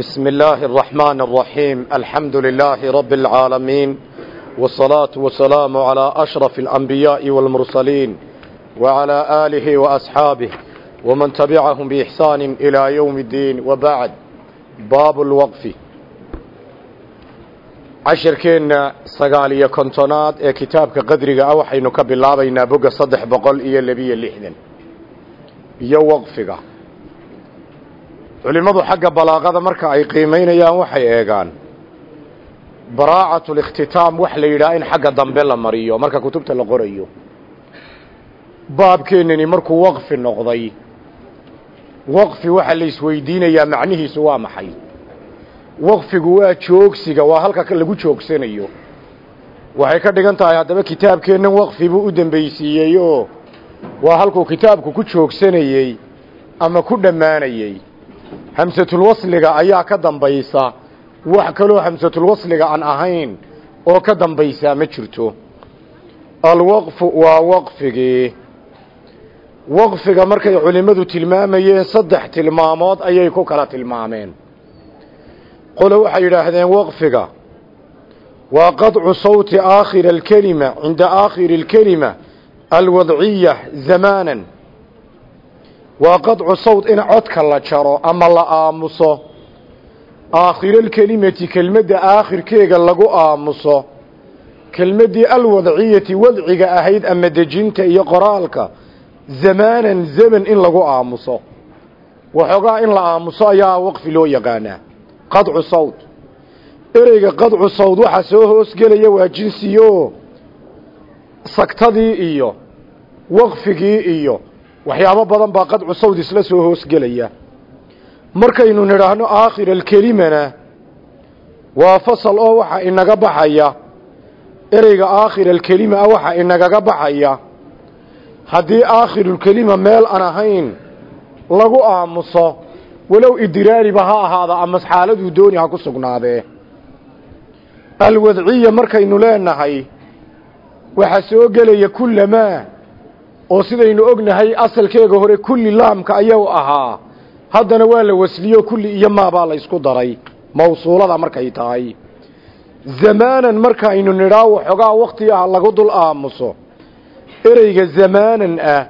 بسم الله الرحمن الرحيم الحمد لله رب العالمين والصلاة والسلام على أشرف الأنبياء والمرسلين وعلى آله وأصحابه ومن تبعهم بإحسان إلى يوم الدين وبعد باب الوقف cashirkeenna sagaal iyo kontonaad ee kitaabka qadriga ah waxaynu ka bilaabaynaa bogga saddex boqol iyo labiyo lixdan iyo waqfiga culimmadu xagga balaaqada marka ay qiimaynayaan waxay eegaan. Baraacatu likhtitaam wax la yidhaha in xagga dambe la mariyo marka kutubta la qorayo. Baabkeennani markuu waqfi noqday waqfi waxaa la isweydiinayaa macnihiisu waa maxay? Waqfigu waa joogsiga waa halka lagu joogsanayo. Waxay ka dhigan tahay haddaba kitaabkeennan waqfi buu u dambaysiiyey oo waa halkuu kitaabku ku joogsanayey ama ku dhammaanayey hamsatulwasliga ayaa ka dambaysa. Wax kaloo hamsatulwasliga aan ahayn oo ka dambaysaa ma jirto. Alwaqfu waa waqfigii waqfiga markay culimmadu tilmaamayeen saddex tilmaamood ayay ku kala tilmaameen. Qole waxay yidhaahdeen waqfiga. Waa qadcu sawti aakhiri alkelima cinda aakhiri alkelima alwadciya zamaanan waa qadcu sawt in codka la jaro ama la aamuso. Aakhiralkelimati kelmadda aakhirkeega lagu aamuso. Kelmaddii alwadciyati wadciga ahayd ama dejinta iyo qoraalka zamaanan zaman in lagu aamuso. Waxoogaa in la aamuso ayaa waqfi loo yaqaanaa. Qadcu sawd ereyga qadcu sawd waxaa soo hoosgelaya waa jinsiyo sagtadii iyo waqfigii iyo waxyaabo badan baa qadcu sawd isla soo hoosgelaya markaynu nidhaahno aakhir alkelimana waa fasal oo waxaa inaga baxaya. Ereyga aakhir alkelima ah waxaa inagaga baxaya. Haddii aakhirulkelima meel aan ahayn lagu aamuso walow idiraariba ha ahaada ama xaaladuu dooni ha ku sugnaadee. Alwadciya markaynu leenahay waxaa soo gelaya kullamaa oo sidaynu ognahay asalkeega hore kulli laamka ayuu ahaa. Haddana waa la wasliyo kulli iyo maabaa la ysku daray. Mawsuulada markay tahay. Zamaanan markaynu nidhaa waxoogaa wakti ah lagu dul aamuso. Ereyga zamaanan ah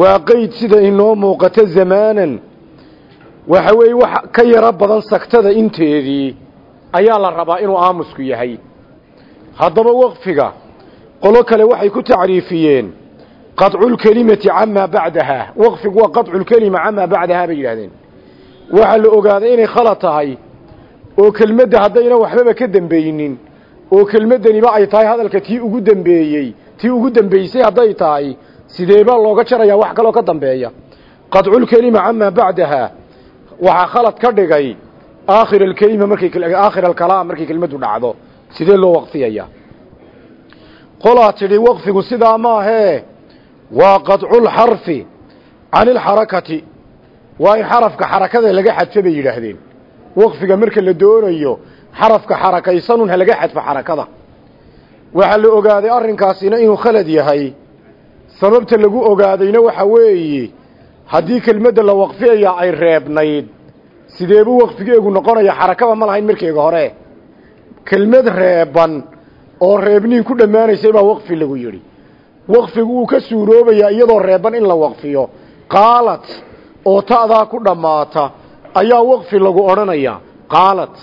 waa qeyd sida inoo muuqato zamaanan. Waxa weeye wax ka yaro badan sagtada inteedii ayaa la rabaa inuu aamusku yahay. Haddaba waqfiga qolo kale waxay ku tacriifiyeen qadculkelimati camaa bacdahaa waqfigu waa qadculkelima camaa bacdahaa bay yidhahdeen waxaa la ogaaday inay khalad tahay oo kelmadda haddayna waxbaba ka dembeynin oo kelmaddaniba ay tahay hadalka tii ugu dembeeyey tii ugu dembeysay hadday tahay sideebaa looga jarayaa wax kaloo ka dambeeya. Qadculkelima camaa bacdahaa waxaa khalad ka dhigay aakhir alkelima markay aakhir alkalaam markay kelmaddu dhacdo sidee loo waqfiyaya? Qolaa tidhi waqfigu sidaa maahee waa qadculxarfi can ilxarakati waa in xarafka xarakada laga xadfo bay yidhaahdeen. Waqfiga marka la doonayo xarafka xarakaysanun ha laga xadfo xarakada. Waxaa la ogaaday arrinkaasina inuu khalad yahay. Sababta lagu ogaadayna waxa weeye haddii kelmadda la waqfiyayaa ay reebnayd sideebuu waqfigeegu noqonaya xarakaba ma lahayn markeega hore. Kelmad reeban oo reebniin ku dhammaanaysay baa waqfi lagu yidhi waqfigu wuu ka suuroobayaa iyadoo reeban in la waqfiyo. Qaalat oo ta'daa ku dhammaata ayaa waqfi lagu odhanayaa. Qaalat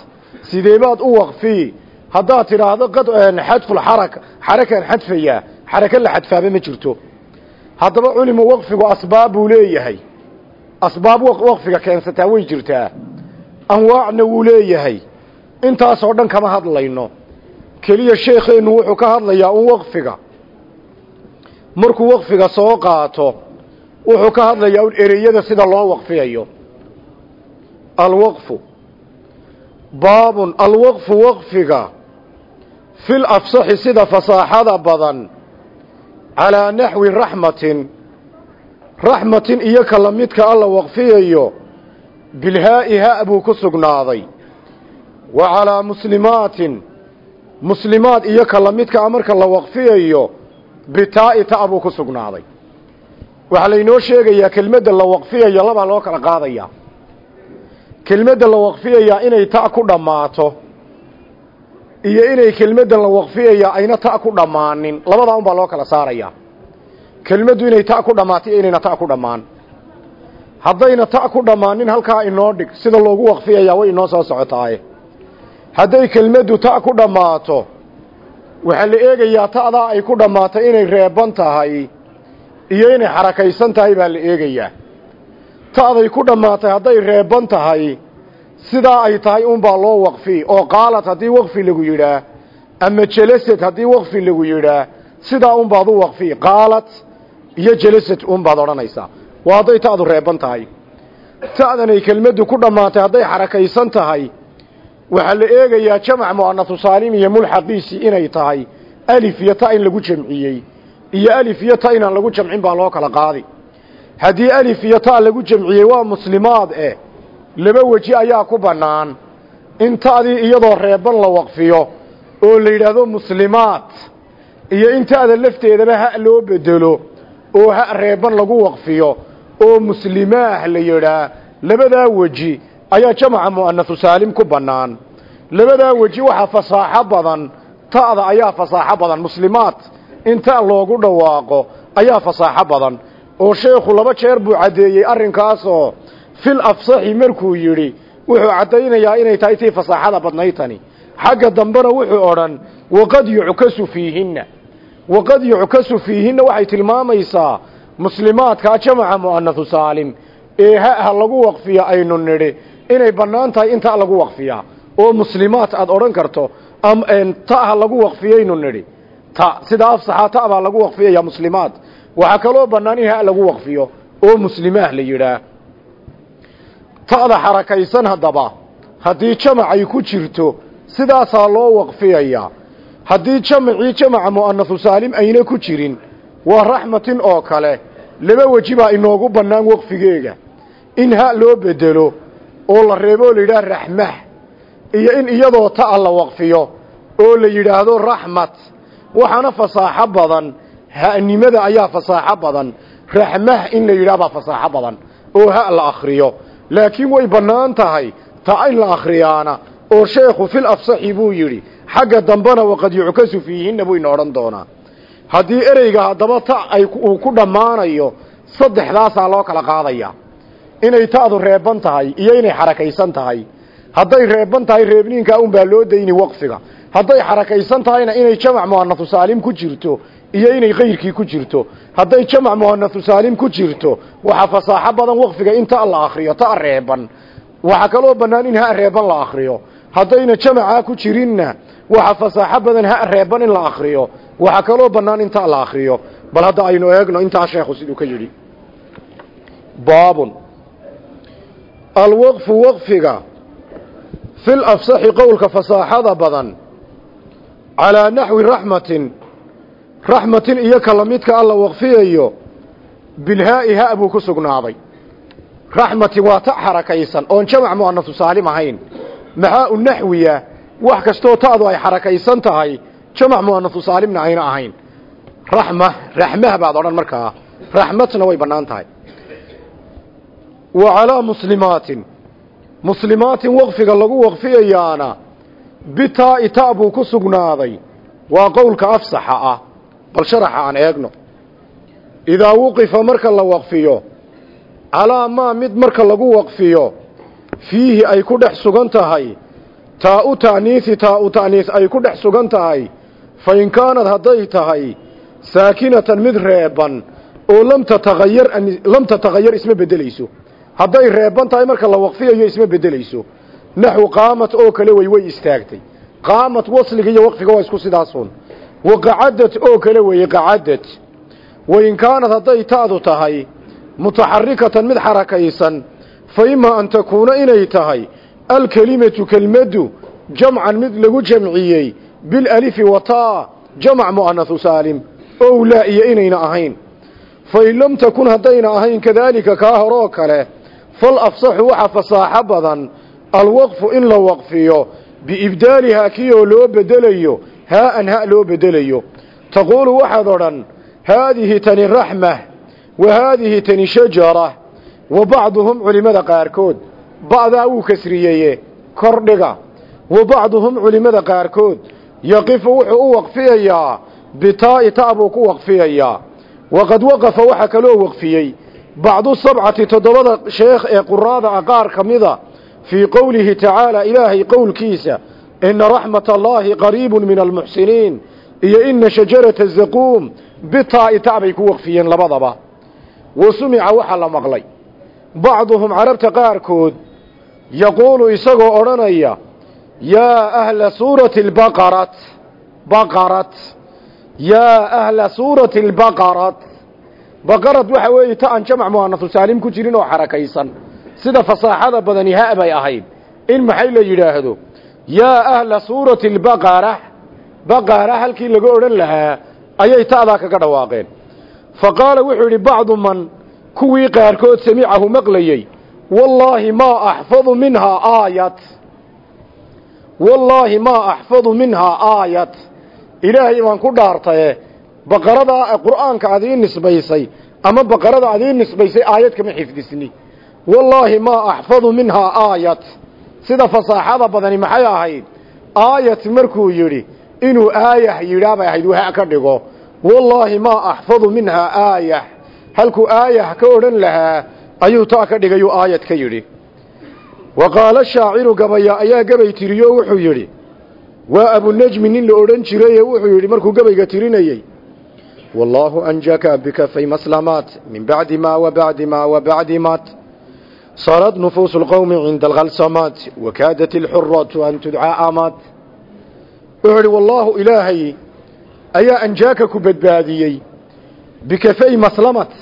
sideebaad u waqfii haddaad tidhaahdo xadfulxaraka xarakaan xadfayaa xaraka la xadfaaba ma jirto. Haddaba culimu waqfigu asbaab buu leeyahay. Asbaab waqfiga keensataa way jirtaa. Anwaacna wuu leeyahay. Intaasoo dhan kama hadlayno. Keliya sheekheennu wuxuu ka hadlayaa un waqfiga markuu waqfiga soo qaato wuxuu ka hadlayaa un ereyada sida loo waqfiyayo. Alwaqfu. Baabun alwaqfu waqfiga. Fil afsaxi sida fasaaxada badan. Calaa naxwi raxmatin. Raxmatin iyo ka la alla waqfiyayo bilhaa'i ha buu ku sugnaaday. Wa calaa muslimaatin. Muslimaad iyo ka la midkaa marka la waqfiyayo bitaa'i ta buu ku sugnaaday. Waxaa laynoo sheegayaa kelmadda la waqfiyayo labaa loo kala qaadayaa kelmadda la waqfiyayaa inay ta ku dhammaato iyo inay kelmaddan la waqfiyayaa ayna ta ku dhammaanin. Labadaa unbaa loo kala saarayaa kelmaddu inay ta ku dhammaato iyo inayna ta ku dhammaan. Haddayna ta ku dhammaanin halkaa inoo dhig. Sida loogu waqfiyayaa way inoo soo socotaaye hadday kelmaddu ta ku dhammaato waxaa la eegayaa ta'daa ay ku dhammaato inay reeban tahay iyo inay xarakaysan tahay baa la eegayaa. Ta'day ku dhammaatay hadday reeban tahay sidaa ay tahay unbaa loo waqfi oo qaalad haddii waqfi lagu yidhaah ama jelasad haddii waqfi lagu yidhaah sidaa unbaad u waqfi qaalad iyo jelasad unbaad odhanaysaa. Waa hadday ta'du reeban tahay. Ta'danay kelmaddu ku dhammaatay hadday xarakaysan tahay waxaa la eegayaa jamac mu'anasu saalim iyo mulxaqiisii inay tahay. Alif iyo ta in lagu jamciyey. Iyo alif iyo ta inaan lagu jamcin baa loo kala qaadi. Haddii alif iyo ta lagu jamciyey waa muslimaad eh laba weji ayaa ku bannaan. In ta'dii iyadoo reeban la waqfiyo oo la yidhaahdo muslimaad iyo in ta'da lafteedaba ha loo bedelo oo ha reeban lagu waqfiyo oo muslimaah la yidhaa labadaa weji ayaa jamaca mu'anasu saalim ku bannaan. Labadaa weji waxaa fasaaxo badan ta'da ayaa fasaaxo badan muslimaad in ta loogu dhawaaqo ayaa fasaaxo badan. Oo sheekhu laba jeer buu caddeeyey arrinkaasoo fil afsaxi markuu yidhi wuxuu caddaynayaa inay tahay tii fasaaxada badnaytani xagga dambena wuxuu odhan waqad yuckasu fiihinna. Waqad yuckasu fiihinna waxay tilmaamaysaa muslimaadkaa jamaca mu'anasu saalim ee ha lagu waqfiya aynu nidhi inay bannaan tahay in ta lagu waqfiyaa. Oo muslimaad aad odhan karto ta ha lagu waqfiyaynu nidhi. Ta sida afsaxaa ta baa lagu waqfiyaya muslimaad waxaa kaloo bannaan in ha lagu waqfiyo oo muslimaah la yidhaah ta'da xarakaysan haddaba haddii jamacay ku jirto sidaasaa loo waqfiyayaa. Haddii jamacii jamaca mu'anasu saalim ayna ku jirin waa raxmatin oo kale. Laba weji baa inoogu bannaan waqfigeega. In ha loo bedelo oo la reeboo la yidhaah raxmah iyo in iyadoo ta'a la waqfiyo oo la yidhaahdo raxmat. Waxaana fasaaxo badan ha'nimada ayaa fasaaxo badan raxmah in la yidhaah baa fasaaxo badan oo ha la akhriyo. Laakiin way bannaan tahay ta in la akhriyaana oo sheekhu fil afsaxi buu yidhi xagga dambena waqad yuckasu fiihinna buu ina odhan doonaa. Haddii ereyga haddaba ta ay ku dhammaanayo saddexdaasaa loo kala qaadaya inay ta'du reeban tahay iyo inay xarakaysan tahay. Hadday reeban tahay reebniinkaa unbaa loo dayni waqfiga. Hadday xarakaysan tahayna inay jamac mu'anasu saalim ku jirto iyo inay kayrkii ku jirto. Hadday jamac mu'anasu saalim ku jirto waxaa fasaaxo badan waqfiga in ta la akhriyo ta reeban waxaa kaloo bannaan in ha reeban la akhriyo. Haddayna jamacaa ku jirinna waxaa fasaaxo badan ha reeban in la akhriyo. Waxaa kaloo bannaan in ta la akhriyo. Bal hadda aynu eegno intaa sheekhu siduu ka yidhi. Baabun alwaqfu waqfiga fil afsaxi qowlka fasaaxada badan calaa naxwi raxmatin raxmatin iyo ka lamidka alla waqfiyayo bilhaa'i ha buu ku sugnaaday. Raxmatin waa ta xarakaysan oon jamac mu'anasu saalim ahayn. Maxaa u naxwiya? Wax kastoo ta'du ay xarakaysan tahay jamac mu'anasu saalimna ayna ahayn. Raxma raxmah baad odhan markaa. Raxmatna way bannaan tahay wa calaa muslimaatin. Muslimaatin waqfiga lagu waqfiyayaana bitaa'i ta buu ku sugnaaday. Waa qowlka afsaxa ah bal sharaxa aan eegno. Idaa wuqifa marka la waqfiyo calaa maa mid marka lagu waqfiyo fiihi ay ku dhex sugan tahay taa-u ta'niisi taa-u ta'niis ay ku dhex sugan tahay fa in kaanad hadday tahay saakinatan mid reeban oo lam tatahayar isma beddelayso hadday reeban tahay marka la waqfiyayo isma beddelayso naxwu qaamat oo kale way way istaagtay. Qaamat wasliga iyo waqfiga waa isku sidaasun wa qacadad oo kale weeye qacadad wain kaanad hadday ta'du tahay mutaxarikatan mid xarakaysan fa imaa an takuuna inay tahay alkelimatu kelmaddu jamcan mid lagu jamciyey bilalifi wataa jamac mu'anasu saalim ow laa iyo inayna ahayn. Fain lam takun haddayna ahayn kadaalika kaa horoo kale fal afsaxu waxa fasaaxo badan alwaqfu in la waqfiyo biibdaalihaa kii oo loo bedelayo haa-an ha loo bedelayo. Taquulu waxaad odhan haadihi tani raxmah wa haadihi tani shajara wa bacduhum culimmada qaarkood ba'daa wuu kasriyeye kordhiga wa bacduhum culimmada qaarkood yaqifu wuxuu u waqfiyayaa bitaa'i ta' buu ku waqfiyayaa. Waqad waqafa waxaa kaloo waqfiyey bacdu sabcati toddobada sheekh ee quraada qaar ka mida fii qowlihi tacaala ilaahay qowlkiisa ina raxmat allaahi qariibun min almuxsiniin iyo ina shajarata zaquum bitaa'i ta' bay ku waqfiyeen labadaba. Wa sumica waxaa la maqlay. Bacduhum carabta qaarkood yaquulu isagoo odhanaya yaa ahla suurati albaqarat baqarat yaa ahla suurati albaqarat baqarad waxa weeye ta aan jamac mu'anasu saalim ku jirin oo xarakaysan. Sida fasaaxada badani ha bay ahayd. In maxay la yidhaahdo? Yaa ahla suurati albaqara baqara halkii laga odhan lahaa ayay ta'daa kaga dhawaaqeen. Fa qaala wuxuu yidhi bacdu man kuwii qaarkood samicahu maqlayey wallaahi maa axfadu minhaa aayat. Wallaahi maa axfadu minhaa aayat. Ilaahay baan ku dhaartaye baqaradaa qur'aanka aad ii nisbaysay ama baqarada aad ii nisbaysay aayad kama xifdisni. Wallaahi maa axfadu minhaa aayat sida fasaaxada badani maxay ahayd? Aayat markuu yidhi inuu aayah yidhaa bay ahayd waha ka dhigo. Wallaahi maa axfadu minhaa aayah. Halkuu aayah ka odhan lahaa ayuu taa ka dhigayuu aayad ka yidhi. Wa qaala shaaciru gabaya ayaa gabay tiriyo wuxuu yidhi waa abunajmi nin la odhan jiraye wuxuu yidhi markuu gabayga tirinayey maslamaat min bacdi maa wa bacdi maa wa bacdi maat sarat nufuusu lqowmi cinda alkhalsamaat wakaadat ilxuratu an tudcaa amaat wuxuu idhi wallaahu ilaahay ayaa anjaaka ku badbaadiyey bikafay maslamat.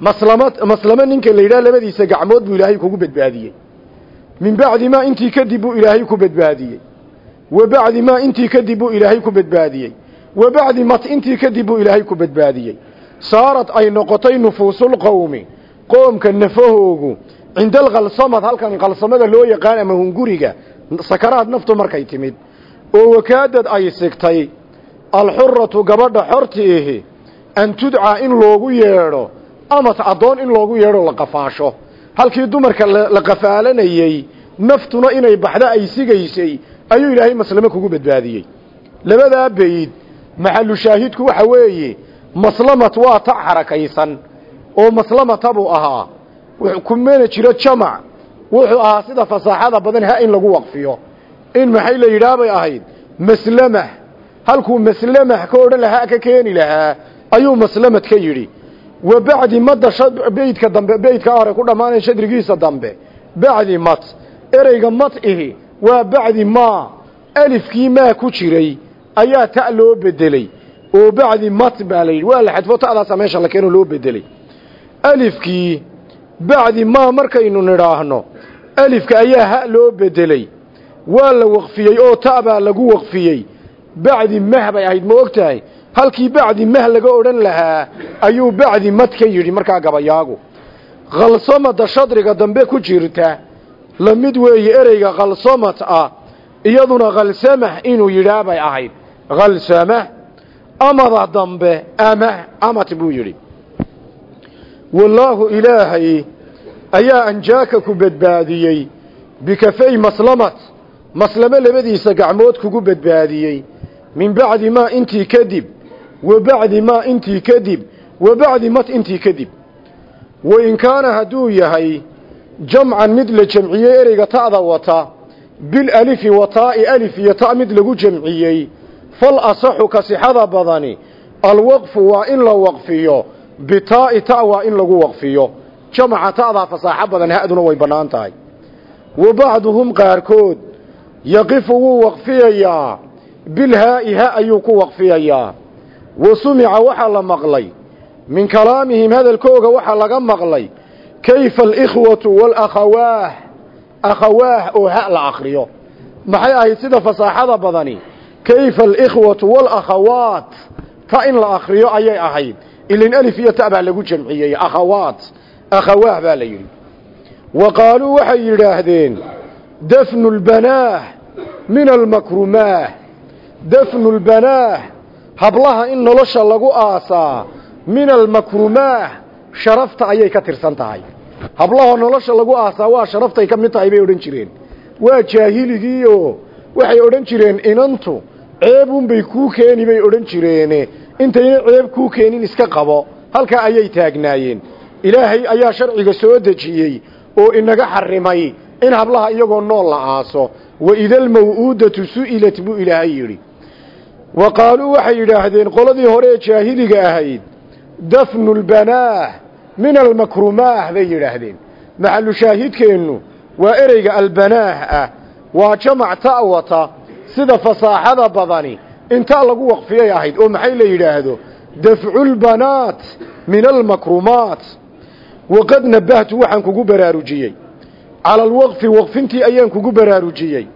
Maslamad maslamo ninka la yidhaha labadiisa gacmood buu ilaahay kugu badbaadiyey. Min bacdi maa intii kadib buu ilaahay ku badbaadiyey wa bacdi mat intii kadib buu ilaahay ku badbaadiyey. Saarad ay noqotay nufuusulqowmi qoomka nafahoogu. Cinda alkhalsamad halkan khalsamada loo yaqaan ama hunguriga sakaraad naftu markay timid. Oo wakaadad ay sigtay alxuratu gabadha xorti ihi an tudcaa in loogu yeedho amat addoon in loogu yeedho la qafaasho. Halkii dumarka la qafaalanayey naftuna inay baxdo ay sigaysay ayuu ilaahay maslamo kugu badbaadiyey. Labadaa bayd maxalu shaahidku waxa weeye maslamat waa ta xarakaysan oo maslamata buu ahaa. Kumana jiro jamac. Wuxuu ahaa sida fasaaxada badan ha in lagu waqfiyo. In maxay la yidhaah bay ahayd? Maslamah. Halkuu maslamah ka odhan lahaa ka keeni lahaa ayuu maslamad ka yidhi. Wa bacdi madda beydka dambe beydka hore ku dhammaanaya shadrigiisa dambe. Bacdi mat ereyga mat ihi waa bacdi maa. Alifkii maa ku jiray ayaa ta loo bedeley oo bacdi mat baa la yidhi. Waa la xadfo ta'daasa meesha la keeno loo bedeley alifkii bacdi maa markaynu nidhaahno alifka ayaa ha loo bedeley waa la waqfiyey oo ta baa lagu waqfiyey. Bacdi mah bay ahayd ma og halkii bacdi mah laga odhan lahaa ayuu bacdi mad ka yidhi markaa gabayaagu. Khalsamada shadriga dambe ku jirta la mid weeye ereyga khalsamad ah iyaduna khalsamah inuu yidhaa bay ahayd khalsamah amada dambe amah amat buu yidhi wallaahu ilaahay ayaa anjaaka ku badbaadiyey bikafay maslamat maslamo labadiisa gacmood kugu badbaadiyey min bacdi maa intii kadib wa bacdi maa intii kadib wa bacdi mat intii kadib wain kaana hadduu yahay jamcan mid la jamciyey ereyga ta'da wata bilalifi wataa'i alif iyo ta' mid lagu jamciyey fal asaxu ka sixada badani alwaqfu waa in la waqfiyo bitaa'i ta' waa in lagu waqfiyo. Jamaca ta'daa fasaaxo badan ha'duna way bannaan tahay. Wa bacduhum qaarkood yaqifu wuu waqfiyayaa bilhaa'i ha ayuu ku waqfiyayaa. Wa sumica waxaa la maqlay min kalaamihim hadalkooga waxaa laga maqlay kayfa alikhwatu waalakhawaah akhawaah oo ha la akriyo maxay ahayd sida fasaaxada badani kayfa alikhwatu waalakhawaat ta in la akriyo ayay ahayd ilin alif iyo ta baa lagu jamciyey akhawaat akhawaah baa la yidhi wa qaaluu waxay yidhaahdeen dafnu lbanaah min almakrumaah dafnu lbanaah hablaha in nolosha lagu aasaa min almakrumaah sharafta ayay ka tirsan tahay hablahoo nolosha lagu aasaa waa sharaftay ka mid tahay bay odhan jireen waa jaahiligiioo waxay odhan jireen inantu ceebunbay kuu keeni bay odhan jireene. Intayna ceeb kuu keenin iska qabo. Halkaa ayay taagnaayeen. Ilaahay ayaa sharciga soo dejiyey oo inaga xarimay in hablaha iyagoo nool la aaso. Waida almaw'uudatu su'ilat buu ilaahay yidhi. Wa qaaluu waxay yidhaahdeen qoladii hore ee jaahiliga ahayd dafnu lbanaah min almakrumaah bay yidhaahdeen. Maxalu shaahidkeennu waa ereyga albanaah ah waa jamac ta'wata sida fasaaxada badani intaa lagu waqfiyay ahayd oo maxay la yidhaahdo dafculbanaat min almakrumaat. Waqad nabahtu waxaan kugu baraarujiyey. Cala alwaqfi waqfintii ayaan kugu baraarujiyey.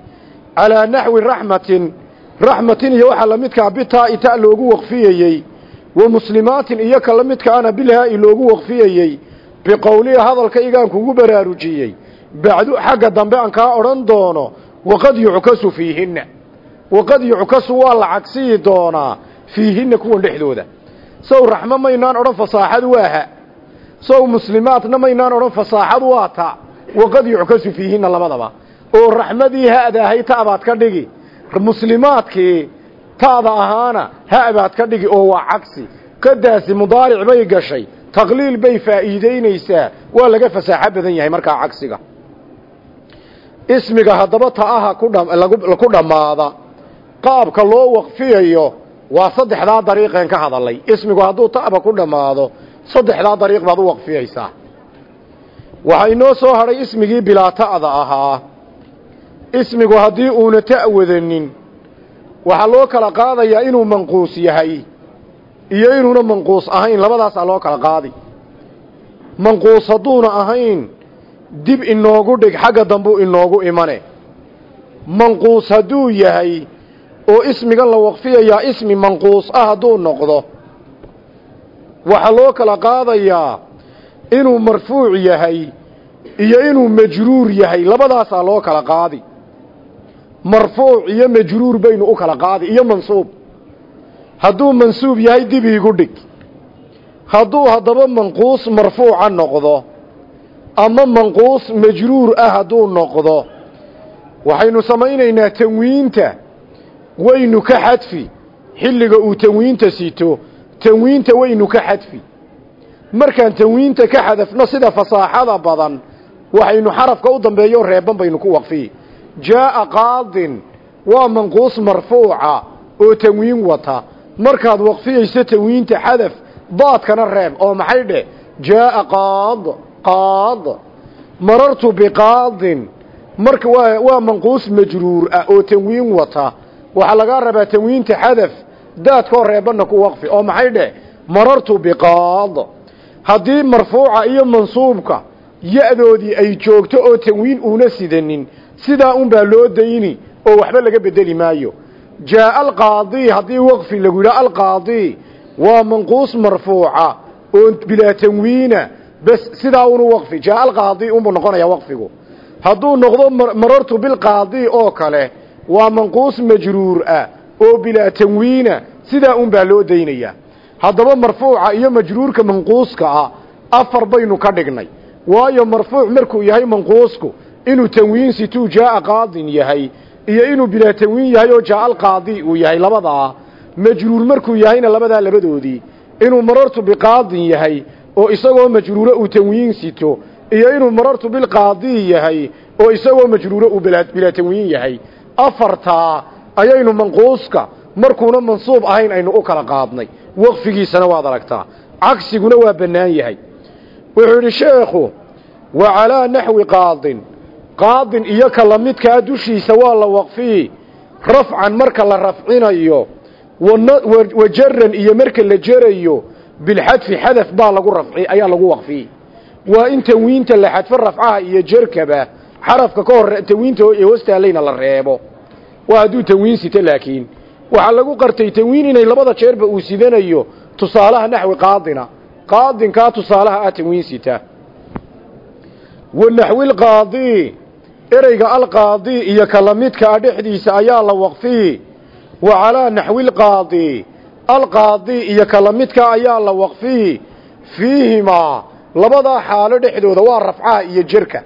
Calaa naxwi raxmatin raxmatin iyo waxaa la midkaa bitaa'i ta loogu waqfiyeyey wa muslimaatin iyo ka la midkaana bilhaa'i loogu waqfiyeyey biqowlihi hadalkaygaan kugu baraarujiyey. Bacdu xagga dambe aan kaa odhan doono waqad yuckasu fiihinna waqad yuckasu waa la cagsiyi doonaa fiihinna kuwan dhexdooda. Sow raxmo maynaan odhan fasaaxadu waa ha sow muslimaadna maynaan odhan fasaaxadu waa ta waqad yuckasu fiihinna labadaba. Oo raxmadii ha'daahay ta'baad ka dhigi. Muslimaadkii ta'da ahaana ha'baad ka dhigi oo waa cagsi. Qadaasi mudaaric bay gashay. Taqliil bay faa'iideynaysaa waa laga fasaaxo badan yahay markaa cagsiga. Ismiga haddaba ta'aha ku dhammaada qaabka loo waqfiyayo waa saddexdaa dariiqeen ka hadalay. Ismigu hadduu ta'ba ku dhammaado saddexdaa dariiq baad u waqfiyaysaa. Waxaa inoo soo hadhay ismigii bilaa ta'da ahaa. Ismigu haddii uuna ta' wadanin waxaa loo kala qaadayaa inuu manquus yahay iyo inuuna manquus ahayn. Labadaasaa loo kala qaadi. Manquus hadduuna ahayn dib inoogu dhig xagga dambuu inoogu imane. Manquus hadduu yahay oo ismigan la waqfiyayaa ismi manquus ah hadduu noqdo. Waxaa loo kala qaadayaa inuu marfuuc yahay iyo inuu majruur yahay. Labadaasaa loo kala qaadi. Marfuuc iyo majruur baynu u kala qaadi iyo mansuub. Hadduu mansuub yahay dib iigu dhig. Hadduu haddaba manquus marfuuca noqdo ama manquus majruur ah hadduu noqdo waxaynu samaynaynaa tanwiinta waynu ka xadfi. Xilliga uu tanwiinta sito tanwiinta waynu ka xadfi. Markaan tanwiinta ka xadafno sida fasaaxada badan waxaynu xarafka u dambeeyo reeban baynu ku waqfiyi jaa'a qaadin waa manquus marfuuca oo tanwiin wata. Markaad waqfiyayso tanwiinta xadaf daadkana reeb oo maxay dheh? Jaa'a qaad qaad. Marartu biqaadin marka waa manquus majruur ah oo tanwiin wata waxaa lagaa rabaa tanwiinta xadaf daadkoo reebanna ku waqfi oo maxay dheh? Marartu biqaad. Haddii marfuuca iyo mansuubka ya-doodii ay joogto oo tanwiin uuna sidanin sidaa unbaa loo dayni oo waxba laga bedeli maayo. Jaaa alqaadi haddii waqfi lagu yidhaha alqaadi waa manquus marfuuca oo bilaa tanwiina bes sidaa unu waqfi. Jaaa alqaadi unbuu noqonayaa waqfigu. Hadduu noqdo marartu bilqaadi oo kale waa manquus majruur ah oo bilaa tanwiina sidaa unbaa loo daynayaa haddaba marfuuca iyo majruurka manquuska ah afar baynu ka dhignay. Waayo marfuuc markuu yahay manquusku inuu tanwiin situu jaaa qaadin yahay iyo inuu bilaa tanwiin yahay oo jaaa alqaadi uu yahay labadaa majruur markuu yahayna labadaa labadoodii inuu marartu biqaadin yahay oo isagoo majruuro uu tanwiin sito iyo inuu marartu bilqaadi yahay oo isagoo majruuro uu bilaa tanwiin yahay afartaa ayaynu manquuska markuuna mansuub ahayn aynu u kala qaadnay. Waqfigiisana waad aragtaa. Cagsiguna waa bannaan yahay. Wuxuu yidhi sheekhu wa calaa naxwi qaadin. Qaadin iyo ka la midkaa dushiisa waa la waqfiyi rafcan marka la rafcinayo wa jaran iyo marka la jerayo bilxadfi xadaf baa lagu rafci ayaa lagu waqfiyi waa in tanwiinta la xadfo rafcaha iyo jerkaba xarafka ka hor tanwiinta ee hoostaalayna la reebo. Waa hadduu tanwiin sito laakiin waxaa lagu qartay tanwiin inay labada jeerba uu sidanayo tusaalaha naxwi qaadina. Qaadinkaa tusaalaha ah tanwiin sita. Wa naxwilqaadi ereyga alqaadi iyo ka lamidkaa dhexdiisa ayaa la waqfiyi wa calaa naxwilqaadi alqaadi iyo ka lamidkaa ayaa la waqfiyi fiihimaa labadaa xaalo dhexdooda waa rafcaha iyo jerka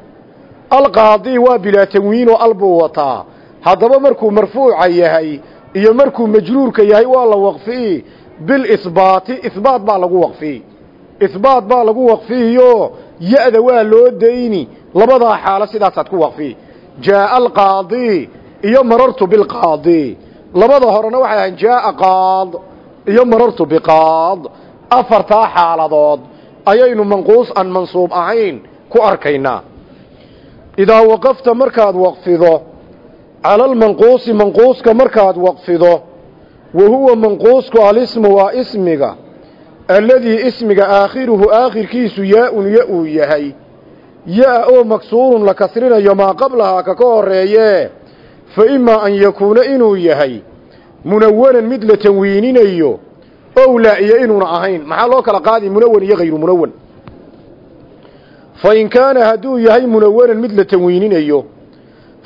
alqaadi waa bilaa tanwiinoo al buu wataa. Haddaba markuu marfuuca yahay iyo markuu majruurka yahay waa la waqfi'i. Bilisbaati isbaat baa lagu waqfiyi isbaat baa lagu waqfiyiyo ya-da waa loo dayni. Labadaa xaalo sidaasaad ku waqfiyi jaaa alqaadi iyo marartu bilqaadi. Labada horena waxay ahayn jaaa qaad iyo marartu biqaad. Afartaa xaaladood ayaynu manquus aan mansuub ahayn ku arkaynaa idaa waqafta markaad waqfido cala almanquusi manquuska markaad waqfido wa huwa manquusku alismu waa ismiga alladii ismiga aakhiruhu aakhirkiisu yaa-un ya uu yahay ya- oo maksuurun la kasrinayo maa qablahaa ka ka horreeyee fa imaa an yakuuna inuu yahay munawanan mid la tanwiininayo ow laa iyo inuuna ahayn maxaa loo kala qaadi munawan iyo hayru munawan fa in kaana hadduu yahay munawanan mid la tanwiininayo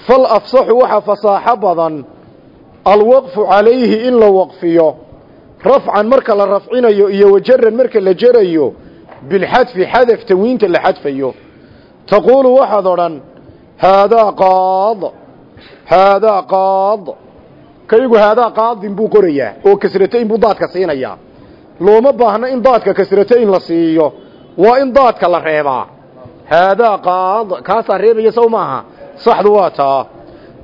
fal afsaxu waxa fasaaxo badan alwaqfu calayhi in la waqfiyo rafcan marka la rafcinayo iyo wajaran marka la jerayo bilxadfi xadaf tanwiinta la xadfayo. Taquulu waxaad odhan haadaa qaad haadaa qaad. Kaygu haadaa qaadin buu qorayaa oo kasratayn buu daadka siinayaa. Looma baahna in daadka kasratayn la siiyo waa in daadka la reebaa haadaa qaad kaasaa reebaya sow maaha saxdu waa taa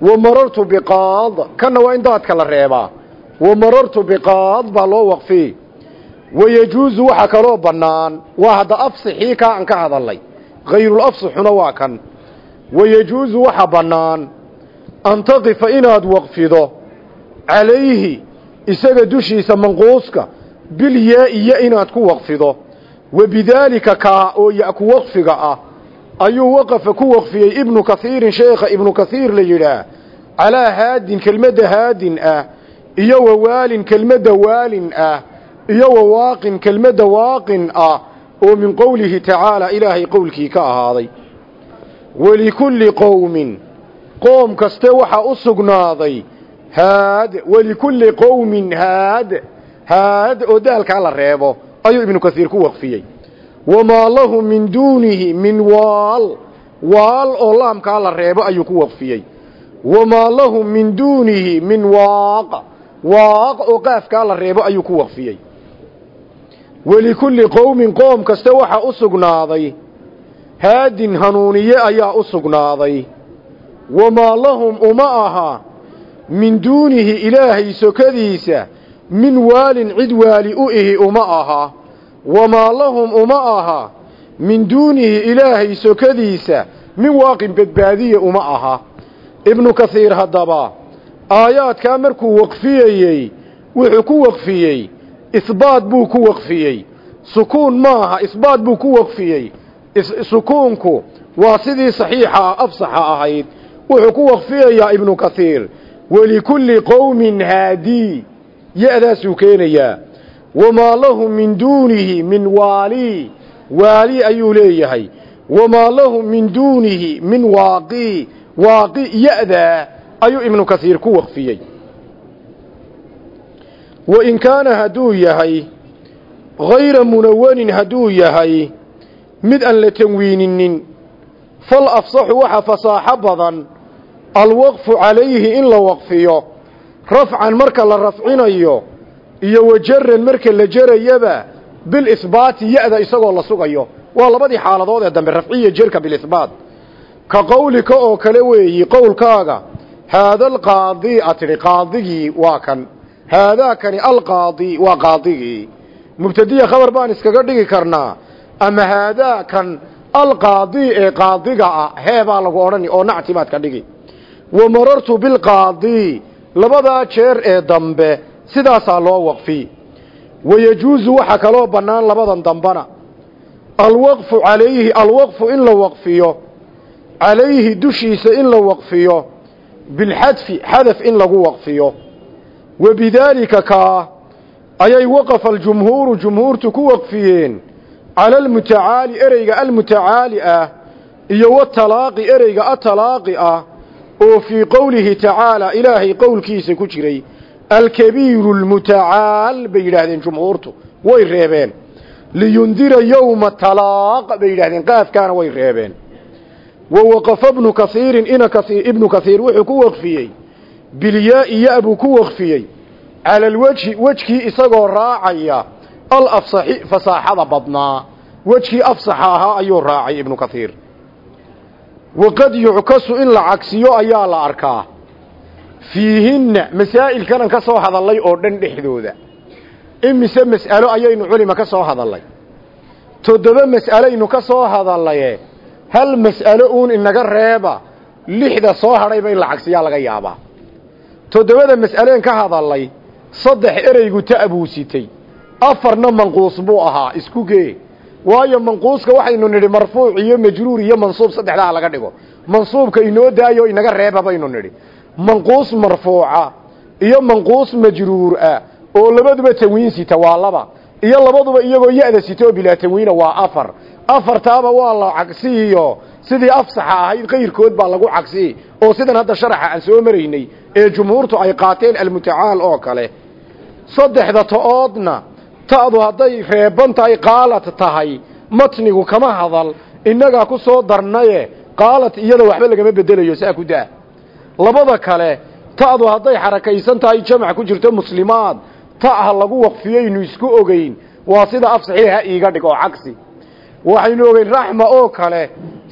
wa marartu biqaad kanna waa in daadka la reebaa wa marartu biqaad baa loo waqfi wayajuusu waxa kaloo bannaan waa hadda afsixii kaa aan ka hadalnay hayrul afsixuna waa kan wayajuusu waxa bannaan an taqifa inaad waqfido calayhi isaga dushiisa manquuska bilyaa-i ya inaad ku waqfido wa bidaalika kaa oo ya ku waqfiga ah ayuu waqafa ku waqfiyey ibnu kasiirin sheekha ibnu kasiir la yidhaah calaa haadin kelmadda haadin ah iyo wa waalin kelmadda waalin ah iyo wa waaqin kelmadda waaqin ah oo min qowlihi tacaala ilaahay qowlkii ka ahaaday. Walikulli qowmin qoom kaste waxaa u sugnaaday haad walikulli qowmin haad haad oo daalkaa la reebo ayuu ibnu ku waqfiyey wamaa lahu min duunihi min waal waal oo laamkaa la reebo ayuu ku waqfiyey. wamaa lahu min duunihi min waaq waaq oo qaafkaa la reebo ayuu ku waqfiyey. welikulli qowmin qoom kaste waxaa u sugnaaday. Haadin hanuuniye ayaa u sugnaaday. wamaa lahum uma aha min duunihi ilaahay sokadiisa min waalin cid waali u ihi uma aha wamaa lahum uma aha min duunihi ilaahay sokadiisa min waaqin badbaadiya uma aha ibnu kasiir haddaba aayaadkaa markuu waqfiyeyey wuxuu ku waqfiyey isbaat buu ku waqfiyey sukuun maaha isbaat buu ku waqfiyey sukuunku waa sidii saxiixa afsaxa ahayd wuxuu ku waqfiyayaa ibnu kasiir walikulli qowmin haadii ya-daasuu keenayaa wamaa lahu min duunihi min waali waali ayuu leeyahay wamaa lahu min duunihi min waaqi waaqi ya-daa ayuu ibnu kasiir ku waqfiyey wain kaana hadduu yahay hayra munawanin hadduu yahay mid aan la tanwiininin fal afsaxu waxa fasaaxo badan alwaqfu calayhi in la waqfiyo rafcan marka la rafcinayo iyo wajaran marka la jerayaba bilisbaati ya-da isagoo la sugayo. Waa labadii xaaladood ee dambe rafciya jerka bilisbaat. Ka qowlika oo kale weeyi qowlkaaga haada alqaadi a tidhi qaadigii waa kan. Haadaakani alqaadi waa qaadigii mubtadiya khabar baan iskaga dhigi karnaa. Ama haadaakan alqaadi ee qaadiga ah heebaa lagu odhani oo nacti baad ka dhigi. Wa marartu bilqaadi labadaa jeer ee dambe sidaasaa loo waqfi wayajuusu waxa kaloo bannaan labadan dambana. Alwaqfu calayhi alwaqfu in la waqfiyo. Calayhi dushiisa in la waqfiyo. Bilxadfi xadaf in lagu waqfiyo. Wa bidaalika kaa ayay waqafa aljumhuuru jumhuurtu ku waqfiyeen. Cala almutacaali ereyga almutacaali ah iyo watalaaqi ereyga atalaaqi ah oo fii qowlihi tacaala ilaahay qowlkiisa ku jiray alkabiiru almutacaal bay yidhaahdeen jumhuurtu way reebeen liyundira yowma talaaq bay yidhahdeen qaafkaana way reebeen wa waqafa bnu kaiirin ibnu kaiir wuxuu ku waqfiyey bilyaa-i ya buu ku waqfiyey cala alwejhi wejkii isagoo raacaya alafsaxi fasaaxada badnaa wejkii afsaxa ahaa ayuu raacay ibnu kaiir waqad yuckasu in la cagsiyo ayaa la arkaa fiihinna masaa'ilkanan ka soo hadallay oo dhan dhexdooda. Imise mas'alo ayaynu culima ka soo hadallay. Toddoba mas'alaynu ka soo hadallaye hal mas'alo uun inaga reeba lixda soo hadhayba in la cagsiyaa laga yaabaa. Toddobada mas'aleen ka hadallay saddex ereygu ta'buusitay afarna manquus buu ahaa isku gee. Waayo manquuska waxaynu nidhi marfuuc iyo majruur iyo mansuub saddexdaa laga dhigo. Mansuubka inoo daayo inaga reeba baynu nidhi manquus marfuuca iyo manquus majruur ah oo labaduba tanwiin sita waa laba iyo labaduba iyagoo ya-da sita oo bilaa tanwiina waa afar. Afartaaba waa la cagsiiyo. Sidii afsaxa ahayd kayrkood baa lagu cagsiyi oo sidan hadda sharaxa aan soo maraynay ee jumhuurtu ay qaateen almutacaal oo kale. Saddexda to-oodna ta'du hadday reeban tahay qaalat tahay. Matnigu kama hadal. Innagaa ku soo darnaye qaalat iyada waxba lagama bedelayo saa labada kale ta'du hadday xarakaysan tahay jamac ku jirto muslimaad. Ta'ha lagu waqfiyaynu isku ogeyn. Waa sida af saxiixa iiga dhig cagsi. Waxaynu ogeyn raxma oo kale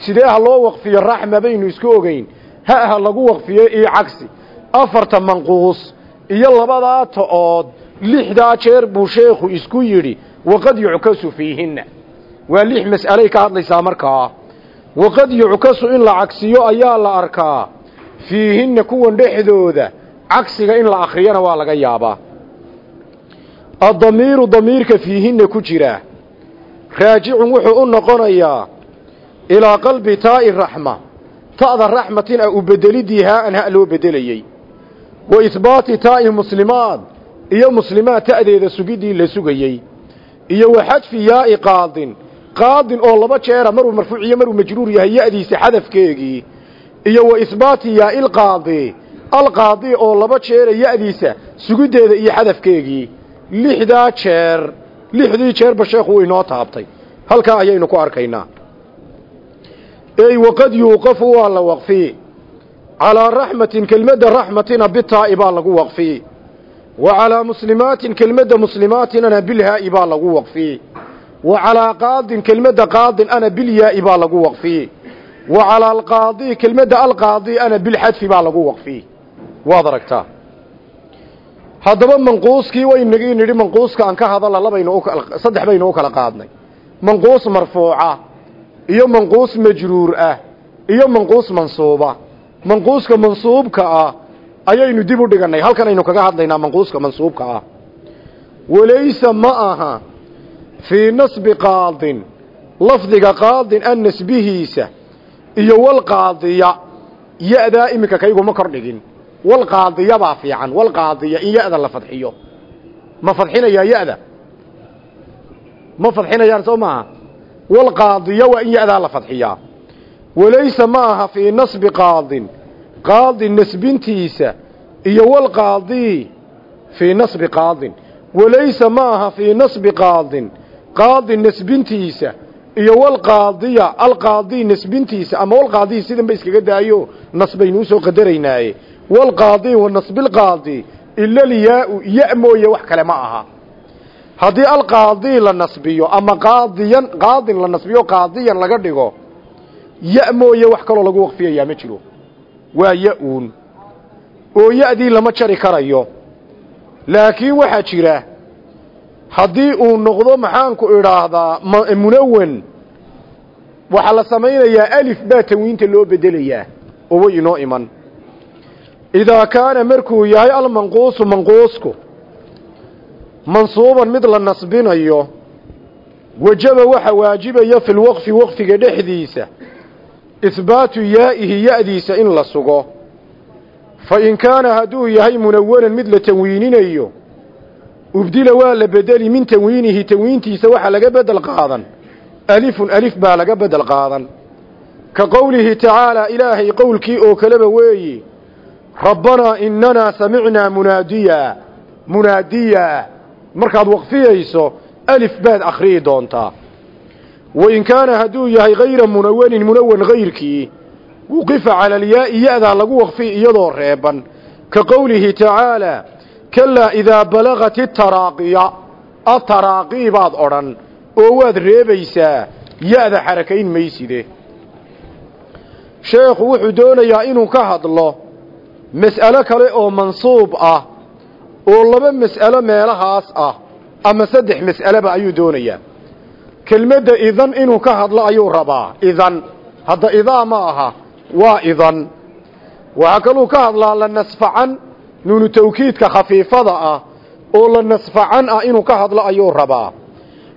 sidee ha loo waqfiyo raxma baynu isku ogeyn. Ha-ha lagu waqfiyo io cagsi. Afarta manquus iyo labadaa to-ood lixdaa jeer buu sheekhu isku yidhi waqad yuckasu fiihinna. Waa lix mas'alay ka hadlaysaa markaa. Waqad yuckasu in la cagsiyo ayaa la arkaa fiihinna kuwan dhexdooda cagsiga in la akhriyana waa laga yaabaa. Addamiiru damiirka fiihinna ku jira. Raajicun wuxuu u noqonayaa ilaa qalbi taa'i raxma. Ta'da raxmatin a u bedelidii haa-an ha loo bedelayey wa ihbaati taa'i muslimaad iyo muslimaad ta'deeda sugidii la sugayey. Iyo wa xadfi yaa'i qaadin. Qaadin oo laba jeera maruu marfuuc iyo maruu majruur yahay ya'diisa xadafkeegii iyo wa ihbaati yaa'i lqaadi alqaadi oo laba jeera ya'diisa sugiddeeda iyo xadafkeegii lixdaa jeer lixdii jeerba sheekhu uu inoo taabtay. Halkaa ayaynu ku arkaynaa. Ey waqad yuuqafu waa la waqfiyi calaa raxmatin kelmadda raxmatina bitaa'i baa lagu waqfiyi wa calaa muslimaatin kelmadda muslimaatinana bilhaa'i baa lagu waqfiyi wa calaa qaadin kelmadda qaadin ana bilyaa'i baa lagu waqfiyi kelmadda alqaadi ana bilxadfi baa lagu waqfiyi waad aragtaa. Haddaba manquuskii waynagii nidhi manquuska aan ka hadalla labaynu saddex baynu u kala qaadnay. Manquus marfuuca iyo manquus majruur ah iyo manquus mansuuba. Manquuska mansuubka ah ayaynu dib u dhigannay. Halkan aynu kaga hadlaynaa manquuska mansuubka ah. Walaysa ma aha fii nasbi qaadin lafdiga qaadin an nasbihiisa iyo walqaadiya ya-daa iminka kayguma kor dhigin. Walqaadiya baa fiican walqaadiya in ya-da la fadxiyo. Ma fadxinayaa ya-da? Ma fadxinayaan soo maaha? Walqaadiya waa in ya-daa la fadxiyaa. Walaysa ma aha fii nasbi qaadin qaadin nasbintiisa iyo walqaadii fii nasbi qaadin. Walaysa ma aha fii nasbi qaadin qaadin nasbintiisa iyo walqaadiya alqaadii nasbintiisa ama walqaadii sidan ba iskaga daayo nasbaynu u soo qadaraynaaye. Walqaadi wa nasbilqaadi ila lyaau ya mooye wax kale ma aha. Haddii alqaadi la nasbiyo ama qaadiyan qaadin la nasbiyo qaadiyan laga dhigo ya mooye wax kaloo lagu waqfiyayaa ma jiro. Waa ya-uun. Oo ya-dii lama jari karayo. Laakiin waxaa jira haddii uu noqdo maxaanku idhaahdaa munawan waxaa la samaynayaa alif baa tanwiinta loo bedelayaa. Oo way inoo iman. Idaa kaana markuu yahay almanquusu manquusku. Mansuuban mid la nasbinayo. Wajaba waxa waajibaya fi lwaqfi waqfiga dhexdiisa. Ihbaatu yaa'ihi ya-diisa in la sugo. Fa in kaana hadduu yahay munawanan mid la tanwiininayo ubdila waa la bedeli min tanwiinihi tanwiintiisa waxaa laga bedel qaadan alifun alif baa laga bedel qaadan. Ka qowlihi tacaalaa ilaahay qowlkii oo kaleba weeyi rabbanaa inanaa samicnaa munaadiya. Munaadiya. Markaad waqfiyayso alif baad akhriyi doontaa. Wain kaana hadduu yahay hayra munawanin munawan hayrkii wuqifa cala alyaa'i ya-daa lagu waqfi iyadoo reeban. Ka qowlihi tacaalaa kalaa idaa balagat itaraaqiya ataraaqii baad odhan oo waad reebaysaa ya-da xarakayn mayside. Sheekhu wuxuu doonayaa inuu ka hadlo mas'alo kale oo mansuub ah oo laba mas'alo meelahaas ah ama saddex mas'aleba ayuu doonayaa. Kelmadda idan inuu ka hadlo ayuu rabaa idan. Hadda idaa ma aha waa idan. Waxaa kaluu ka hadlaa la nasfacan nuunu tawkiidka khafiifada ah oo la nasfacan ah inuu ka hadlo ayuu rabaa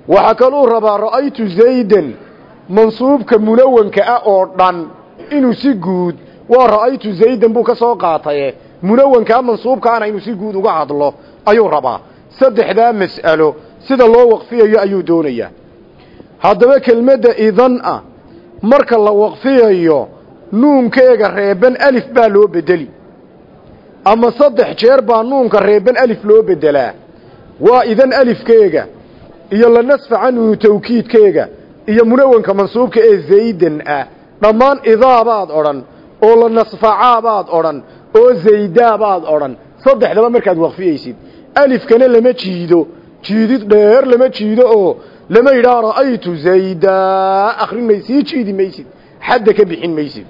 waxaa kaluu rabaa ra'aytu zaydan mansuubka munawanka ah oo dhan inuu si guud waa ra'aytu zaydan buu ka soo qaataye munawankaa mansuubkaana inuu si guud uga hadlo ayuu rabaa. Saddexdaa mas'alo sida loo waqfiyayo ayuu doonayaa. Haddaba kelmadda idan ah marka la waqfiyayo nuunkeega reeban alif baa loo bedeli. Ama saddex jeer baa nuunka reeban alif loo bedelaa. Waa idan alifkeega iyo la nasfaca nuunu tawkiidkeega iyo munawanka mansuubka ee zaydan ah. Dhammaan idaabaad odhan oo la nasfacaabaad odhan oo zaydaabaad odhan. Saddexdaba markaad waqfiyaysid. Alifkana lama jiido jiidid dheer lama jiido oo lama yidhaha ra'aytu zaydaa. Sii jiidi maysid xadda ka bixin maysid.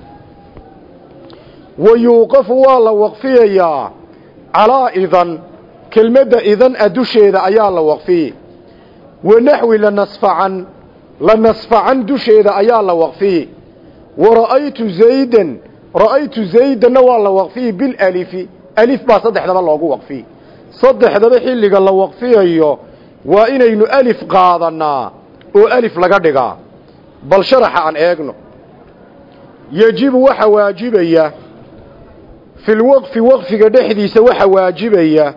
Wa yuuqafu waa la waqfiyayaa calaa idan kelmadda idan a dusheeda ayaa la waqfiyi wa naxwi lanasfacan la nasfacan dusheeda ayaa la waqfiyi wa ra'aytu zaydan ra'aytu zaydanna waa la waqfiyi bilalifi alif baa saddexdaba loogu waqfiyi saddexdaba xilliga la waqfiyayo waa inaynu alif qaadanaa oo alif laga dhigaa. Bal sharaxa aan eegno. Yejibu waxa waajibaya filwaqfi waqfiga dhexdiisa waxa waajibaya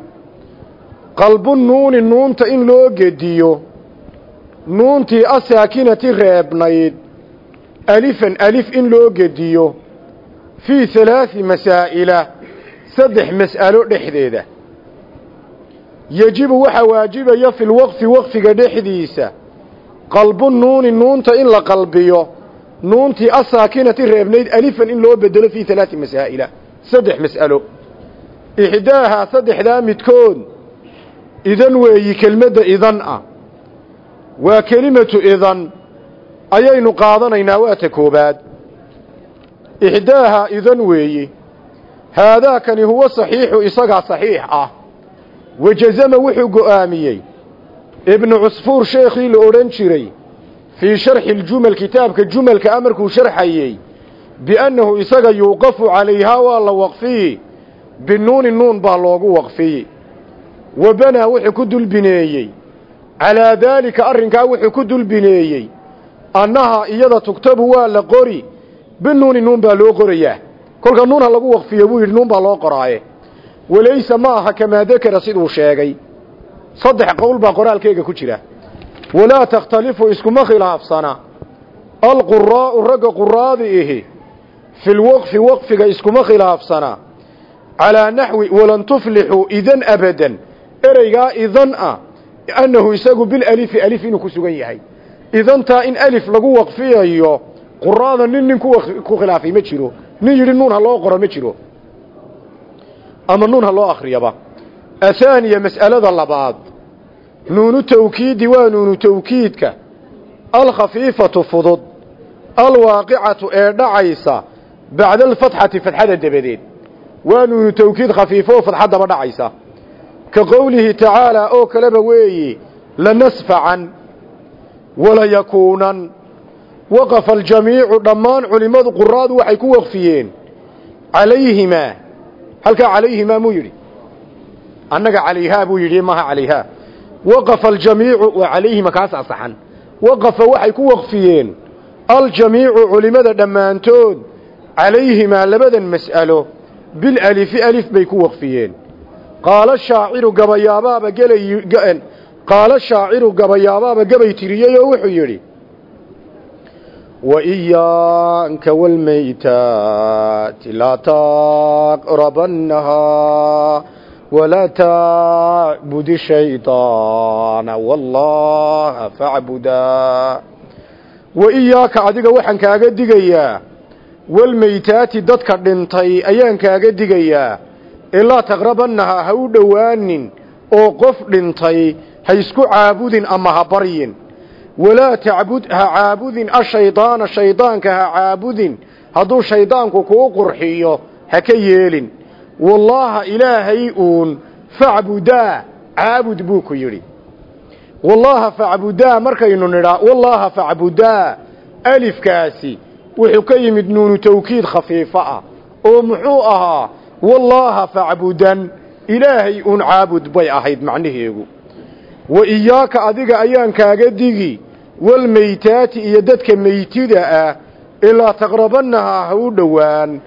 qalbu nuuni nuunta in loo gediyo nuuntii asaakinati reebnayd alifan alif in loo gediyo fii halaadi masaa'ila saddex mas'alo dhexdeeda. Yejibu waxaa waajibaya filwaqfi waqfiga dhexdiisa. Qalbu nuuni nuunta in la qalbiyo nuuntii asaakinati reebnayd alifan in loo bedelo fii halaadi masaa'ila saddex mas'alo. Ixdaahaa saddexdaa midkood idan weeyi kelmadda idan ah waa kelimatu idan ayaynu qaadanaynaa waa ta koobaad. Ixdaahaa idan weeyi haadaakani huwa saxiixu isagaa saxiix ah. Wajazama wuxuu go'aamiyey. Ibnu cusfuur sheekhii la odhan jiray fii sharxi aljumal kitaabka jumalka amarkuu sharxayey biannahu isaga yuuqafu calayhaa waa la waqfiyi binuuni nuun baa loogu waqfiyi wa banaa wuxuu ku dulbineeyey calaa daalika arrinkaa wuxuu ku dulbineeyey. Annahaa iyada tugtabu waa la qori. Binuuni nuun baa loo qorayaa. Kolka nuun ha lagu waqfiyo buu yidhi nuun baa loo qoraaye. Walaysa ma aha kamaa dakara siduu sheegay. Saddex qowl baa qoraalkeega ku jira. Walaa takhtalifu iskuma khilaafsana. Alquraa'u ragga quraadi ihi. Filwaqfi waqfiga iskuma khilaafsana. Calaa naxwi walan tuflixuu idan abadan. Ereygaa idan ah annahu isagu bilalifi alif inuu ku sugan yahay idantaa in alif lagu waqfiyayo quraada nin nin ku khilaafay ma jiro nin yidhi nuun ha loo qoro ma jiro ama nuun ha loo akhriyaba athaaniya mas'alada labaad nuunu tawkiidi waa nuunu tawkiidka alkhafiifatu fudud alwaaqicatu ee dhacaysa bacda alfatxati fatxada dabadeed waa nuunu tawkiid khafiifo oo fadxadaba dhacaysa ka qowlihi tacaalaa oo kaleba weeyi lanasfacan walayakuunan. Waqafa aljamiicu dhammaan culimmadu quraadu waxay ku waqfiyeen. Calayhimaa halkaa calayhimaa muu yidhi? Annaga calayhaa buu yidhi maha calayhaa. Waqafa aljamiicu waa calayhima kaas asaxan waqafa waxay ku waqfiyeen aljamiicu culimmada dhammaantood calayhimaa labadan mas'alo bilalifi alif bay ku waqfiyeen qaala shaaciru gabayaabaaba gelay qaala shaaciru gabayaabaaba gabay tiriyey oo wuxuu yidhi وإياك والميتات لا تقربنها ولا تعبد الشيطان والله فاعبدا وإياك adiga waxaan kaaga digayaa walmaytaati dadka dhintay ayaan kaaga digayaa ilaa taqrabannaha ha u dhowaanin oo qof dhintay ha isku caabudin ama ha baryin. Walaa tacbud ha caabudin ashaydaana shaydaanka ha caabudin. Hadduu shaydaanku kuu qurxiyo ha ka yeelin. Wallaaha ilaahay uun facbudaa caabud buu ku yidhi. Wallaaha facbudaa markaynu nidhaa wallaaha facbudaa alifkaasi wuxuu ka yimid nuunu tawkiid khafiifo ah oo muxuu ahaa wallaaha facbudan ilaahay uun caabud bay ahayd macnaheegu wa iyaaka adiga ayaan kaaga digi walmaytaati iyo dadka meytida ah ilaa taqrabannahaa ha u dhowaan.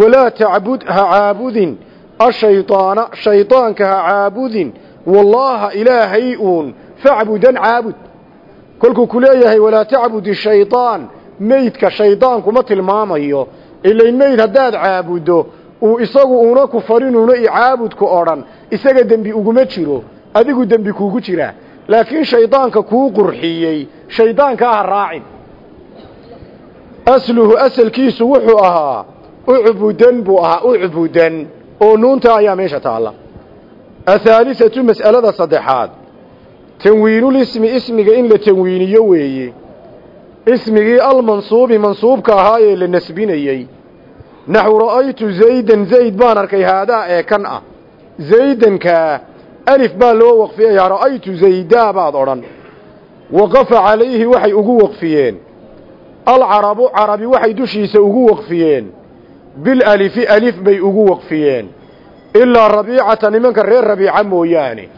Walaa tacbud ha caabudin. Ashaydaana shaydaanka ha caabudin. Wallaaha ilaahay uun facbudan caabud. Kolkuu ku leeyahay walaa tacbudi shaydaan meydka shaydaankuma tilmaamayo. Ilayn meyd haddaad caabuddo uu isagu una ku farinuuna i caabudku odhan isaga dembi uguma jiro adigu dembi kuugu jira. Laakiin shaydaanka kuu qurxiyey shaydaankaa ha raacin. Asluhu asalkiisu wuxuu ahaa ucbudan buu ahaa ucbudan oo nuunta ayaa meesha taalla. Athaalisatu mas'alada saddexaad tanwiinulismi ismiga in la tanwiiniyo weeye. Ismigii almansuubi mansuubka ahaa ee la nasbinayey naxu ra'aytu zaydan zayd baan arkay haadaa ee kan ah zaydankaa alif baa loo waqfiyayaa ra'aytu zaydaa baad odhan waqafa calayhi waxay ugu waqfiyeen alcarabu carabi waxay dushiisa ugu waqfiyeen bilalifi alif bay ugu waqfiyeen ilaa rabiicata nimanka reer rabiica mooyaane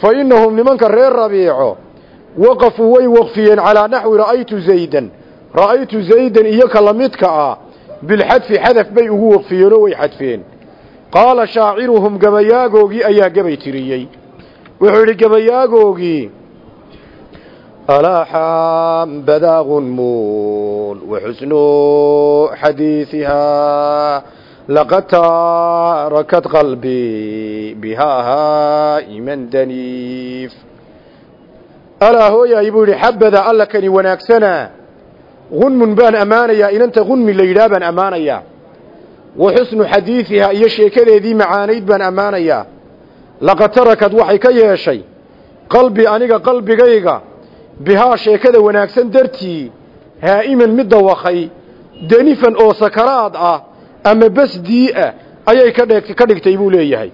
fa innahum nimanka reer rabiico waqafuu way waqfiyeen calaa naxwi ra'aytu zaydan ra'aytu zaydan iyo ka lamidka ah bilxadfi xadaf bay ugu waqfiyeenoo way xadfeen qaala shaaciruhum gabayaagoogii ayaa gabay tiriyey. Wuxuu yidhi gabayaagoogii alaaxaam badaa gunmuun waxusnu xadiiثihaa laqad taarakad qalbii bihaa haa'iman daniif. Alaa hooyaay buu yidhi xabada alla kani wanaagsanaa gunmun baan ammaanayaa inanta gunmi la yidhaah baan ammaanayaa wa xusnu xadiidihaa iyo sheekadeedii macaanayd baan ammaanayaa laqad tarakad waxay ka yeeshay qalbi aniga qalbigayga bihaa sheekada wanaagsan dartii haa'iman mid dawakay danifan oo sakaraad ah ama basdii ah ayay ka dhigtay buu leeyahay.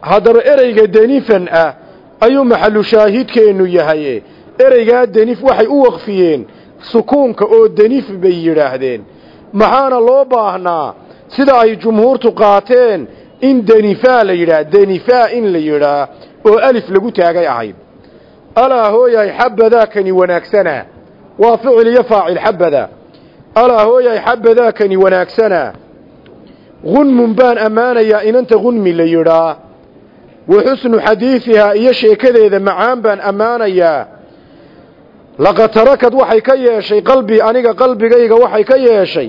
Haddaba ereyga danifan ah ayuu maxalu shaahidkeennu yahay. Ereygaa danif waxay u waqfiyeen sukuunka oo danif bay yidhaahdeen. Maxaana loo baahnaa? Sida ay jumhuurtu qaateen in danifaa la yidhaah danifaa in la yidhaah oo alif lagu taagay ahayd. Alaa hooyahay xabadaakani wanaagsanaa waa ficil iyo faacil xabada alaa hooyahay xabadaakani wanaagsanaa gunmun baan ammaanayaa inanta gunmi la yidhaa wa xusnu xadiidihaa iyo sheekadeeda macaan baan ammaanayaa laqad tarakad waxay ka yeeshay qalbii aniga qalbigayga waxay ka yeeshay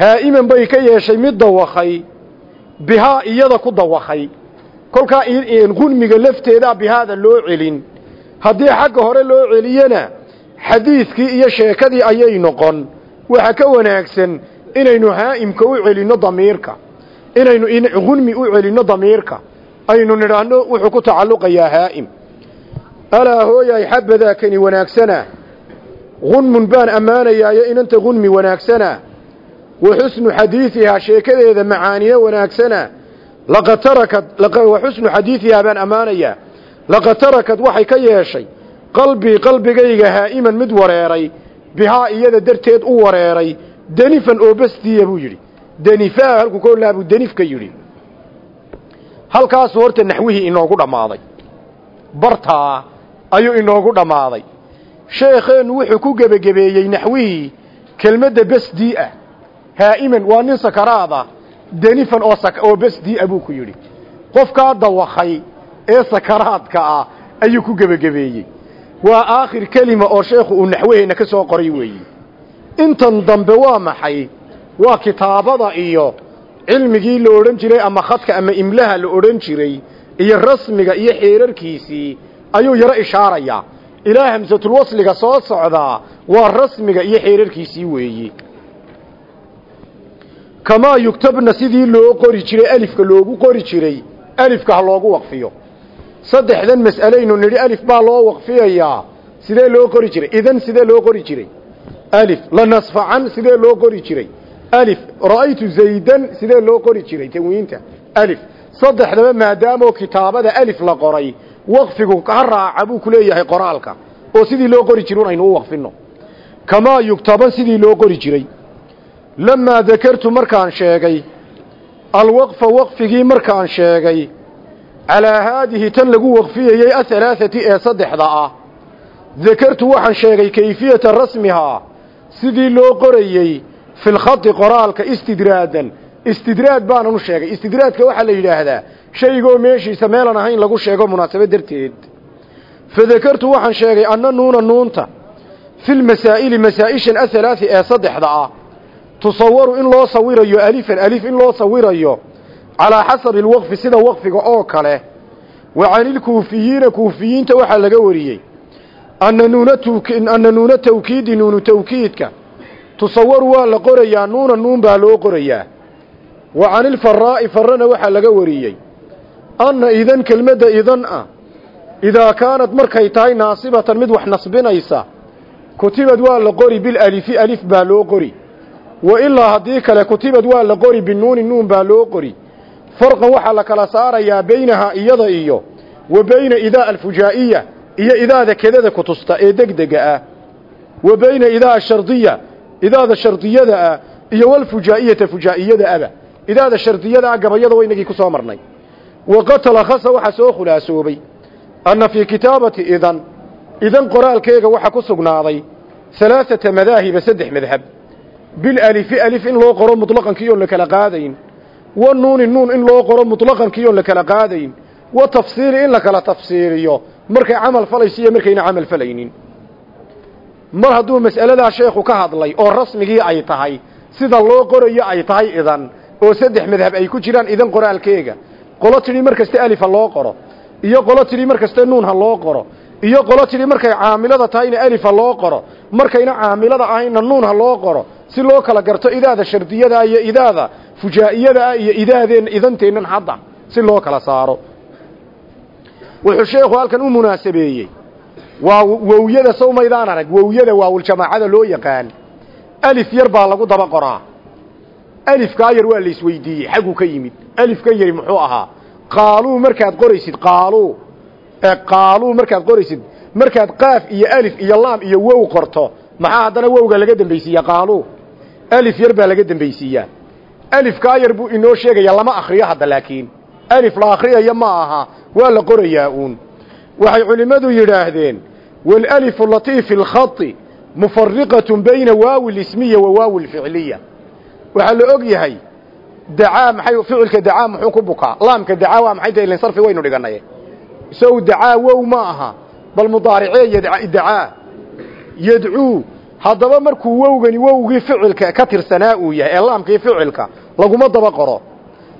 haa'iman bay ka yeeshay mid dawakay bihaa iyada ku dawakay kolkaa gunmiga lafteedaa bihaada loo celin. Haddii xagga hore loo celiyena xadiidkii iyo sheekadii ayay noqon. Waxa ka wanaagsan inaynu haa'imka u celinno damiirka inaynu gunmi u celinno damiirka aynu nidhaahno wuxuu ku tacalluqayaa haa'im alaa hooyahay xabadaakani wanaagsana gunmun baan ammaanayaayo inanta gunmi wanaagsana wa xusnu xadiidihaa sheekadeeda macaaniyo wanaagsana laqad tarakad wa xusnu xadiidihaa baan ammaanayaa. Laqad tarakad waxay ka yeeshay qalbii qalbigayga haa'iman mid wareeray bihaa iyada darteed u wareeray danifan oo bastiya buu yidhi. Danifaa halkuu ka odlaha buu danif ka yidhi. Halkaasu horta naxwihii inoogu dhammaaday. Bartaa ayuu inoogu dhammaaday. Sheekheennu wuxuu ku gebagebeeyey naxwihii kelmadda besdii ah. Haa'iman waa nin sakaraada danifan oo oo besdii ah buu ku yidhi. Qofkaa dawakay ee sakaraadka ah ayuu ku gebagebeeyey waa aakhir kelima oo sheekhu uu naxwaheenna ka soo qoray weeye intan dambe waa maxay? Waa kitaabada iyo cilmigii la odhan jiray ama khadka ama imlaha la odhan jiray iyo rasmiga iyo xeerarkiisii ayuu yaro ishaarayaa ilaa hamsatulwasliga soo socdaa waa rasmiga iyo xeerarkiisii weeyi. Kamaa yugtabna sidii loo qori jiray alifka loogu qori jiray alifka ha loogu waqfiyo. Saddexdan mas'alaynu nidhi alif baa loo waqfiyayaa sidee loo qori jiray? Idan sidee loo qori jiray? Alif lanasfacan sidee loo qori jiray? Alif ra'aytu zaydan sidee loo qori jiray? Tanwiinta alif saddexdaba maadaamoo kitaabada alif la qoray waqfigu ka raaca buu ku leeyahay qoraalka oo sidii loo qori jiray aynu u waqfino kamaa yugtaban sidii loo qori jiray. Lamaa dakartu markaan sheegay alwaqfa waqfigii markaan sheegay calaa haadihi tan lagu waqfiyayey ahalaathati ee saddexda ah. Dakartu waxaan sheegay kayfiyata rasmihaa sidii loo qorayey filkhadi qoraalka istidraadan. Istidraad baanan u sheegay. Istidraadka waxaa la yidhaahdaa shaygoo meeshiisa meelan ahayn lagu sheego munaasabo darteed. Fadakartu waxaan sheegay anna nuuna nuunta filmasaa'ili masaa'ishan ahalaathi ee saddexda ah tusawaru in loo sawirayo alifan alif in loo sawirayo calaa xasabi alwaqfi sida waqfiga oo kale. Wa canilkuufiyiina kuufiyiinta waxaa laga wariyey. Anna nuuna anna nuuna tawkiidi nuunu tawkiidka. Tusawaru waa la qorayaa nuuna nuun baa loo qorayaa. Wa canilfaraa'i farrana waxaa laga wariyey anna idan kelmadda idan ah. Idaa kaanad markay tahay naasibatan mid wax nasbinaysa kutibad waa la qori bilalifi alif baa loo qori. Wa ilaa haddii kale kutibad waa la qori binuuni nuun baa loo qori. Farqan waxaa la kala saarayaa baynahaa iyada iyo wa bayna idaa alfujaa'iya iyo idaada kedada kutusta ee degdega ah. Wa bayna idaa ashardiya idaada shardiyada ah iyo walfujaa'iyata fujaa'iyada aba. Idaada shardiyada ah gabayada waynagii ku soo marnay waqatala khasa waxaa soo khulaasoobay anna fii kitaabati idan idan qoraalkeega waxaa ku sugnaaday alaaata madaahiba saddex madhab bilalifi alif in loo qoro mutlaqankii oon la kala qaadayn wa nuuni nuun in loo qoro mutlaqankii oon la kala qaadayn wa tafsiili in la kala tafsiiriyo markay camal falayso iyo markayna camal falaynin mar hadduu mas'aladaa sheekhu ka hadlay oo rasmigii ay tahay sida loo qorayo ay tahay idan oo saddex madhab ay ku jiraan idan qoraalkeega qolo tidhi mar kaste alif ha loo qoro iyo qolo tidhi mar kaste nuun ha loo qoro iyo qolo tidhi markay caamilada tahayna alif ha loo qoro markayna caamilada ahayna nuun ha loo qoro si loo kala garto idaada shardiyada iyo idaada fujaa'iyada iyo idaadeen idanteennan hadda si loo kala saaro. Wuxuu sheekhu halkan u munaasabeeyey waa wowyada sow maydaan arag wowyada waawuljamaacada loo yaqaan alif yar baa lagu daba qoraa alifkaa yar waa la isweydiiyey xagguu ka yimid. Alifkan yari muxuu ahaa qaaluu markaad qoraysid qaaluu qaaluu markaad qoraysid markaad qaaf iyo alif iyo laam iyo wow qorto maxaa haddana wowga laga dambaysiiyaa qaaluu alif yar baa laga dambaysiiyaa. Alifkaa yar buu inoo sheegayaa lama akriyo hadda laakiin. Alif la akriyayo ma aha waa la qorayaa uun. Waxay culimmadu yidhaahdeen waalalifu latii fi lkhati mufariqatun bayna waawi lismiya wa waawi lficliya waxaa la og yahay dacaa maxay ficilka dacaa muxuu ku bukaa? Laamka dacaa waa maxay tahay sarfi waynu dhiganay sow dacaa wow ma aha bal mudaaricee yadcaa yadcuu haddaba markuu wowgani wowgii ficilka ka tirsanaa uu yahay ee laamkii ficilka laguma daba qoro.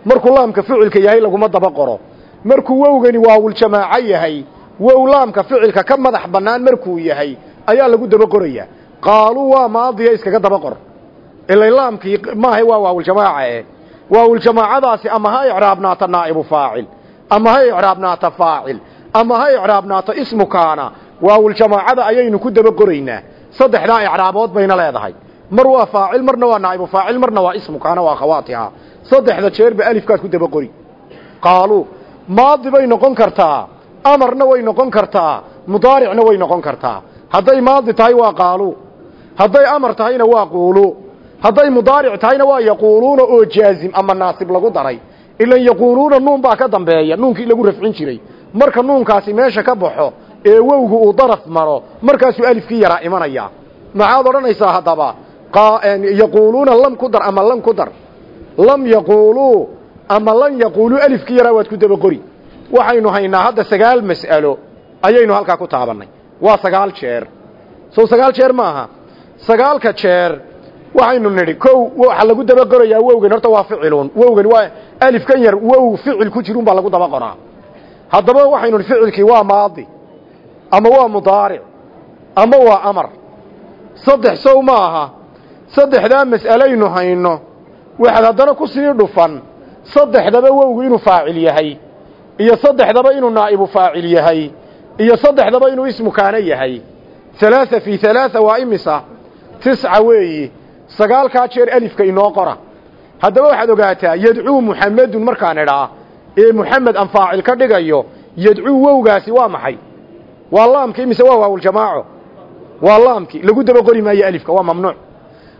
Markuu laamka ficilka yahay laguma daba qoro. Markuu wowgani waawuljamaaco yahay wow laamka ficilka ka madax bannaan markuu yahay ayaa lagu daba qorayaa. Qaaluu waa maadiya iskaga daba qor ilay laamkii maaha waa waawuljamaaca waawuljamaacadaasi ama ha icraabnaata naa'ibu faacil ama ha icraabnaata faacil ama ha icraabnaato ismu kaana waawuljamaacada ayaynu ku daba qoraynaa saddexdaa icraabood bayna leedahay mar waa faacil marna waa naa'ibu faacil marna waa ismu kaana waa akhawaatiha saddexda jeerba alifkaad ku daba qori qaaluu maadi bay noqon kartaa amarna way noqon kartaa mudaaricna way noqon kartaa hadday maadi tahay waa qaaluu hadday amar tahayna waa quulu hadday mudaaric tahayna waa yaquuluuna oo jaazim ama naasib lagu daray. Ilan yaquuluuna nuun baa ka dambeeya nuunkii lagu rafcin jiray. Marka nuunkaasi meesha ka baxo ee wowgu uu daraf maro markaasuu alifkii yaraa imanaya. Maxaad odhanaysaa haddaba? Yaquuluuna lam ku dar ama lan ku dar? Lam yaquuluu ama lan yaquuluu alifkii yaraa waad ku daba qori waxaynu haynaa hadda sagaal mas'alo ayaynu halkaa ku taabannay. Waa sagaal jeer. Sow sagaal jeer maaha sagaalka jeer waxaynu nidhi kow waxa lagu daba qorayaa wowgan horta waa ficilun. Wowgan waa alifkan yar wow ficil ku jirun baa lagu daba qoraa. Haddaba waxaynu nidhi ficilkii waa maadi ama waa mudaaric ama waa amar. Saddex sow ma aha saddexdaa mas'alaynu hayno waxaad haddana ku sii dhufan saddexdaba wowgu inuu faacil yahay iyo saddexdaba inuu naa'ibu faacil yahay iyo saddexdaba inuu ismu kaana yahay. Halaaa fii halaaa waa imisa tisca weeyi sagaalkaa jeer alifka inoo qora. Haddaba waxaad ogaataa yadcuu muxamedun markaan idhaa ee muxamed aan faacil ka dhigayo yadcuu wowgaasi waa maxay? Waa laamkii mise waa waawuljamaaco waa laamkii. Lagu daba qori maayo alifka waa mamnuuc.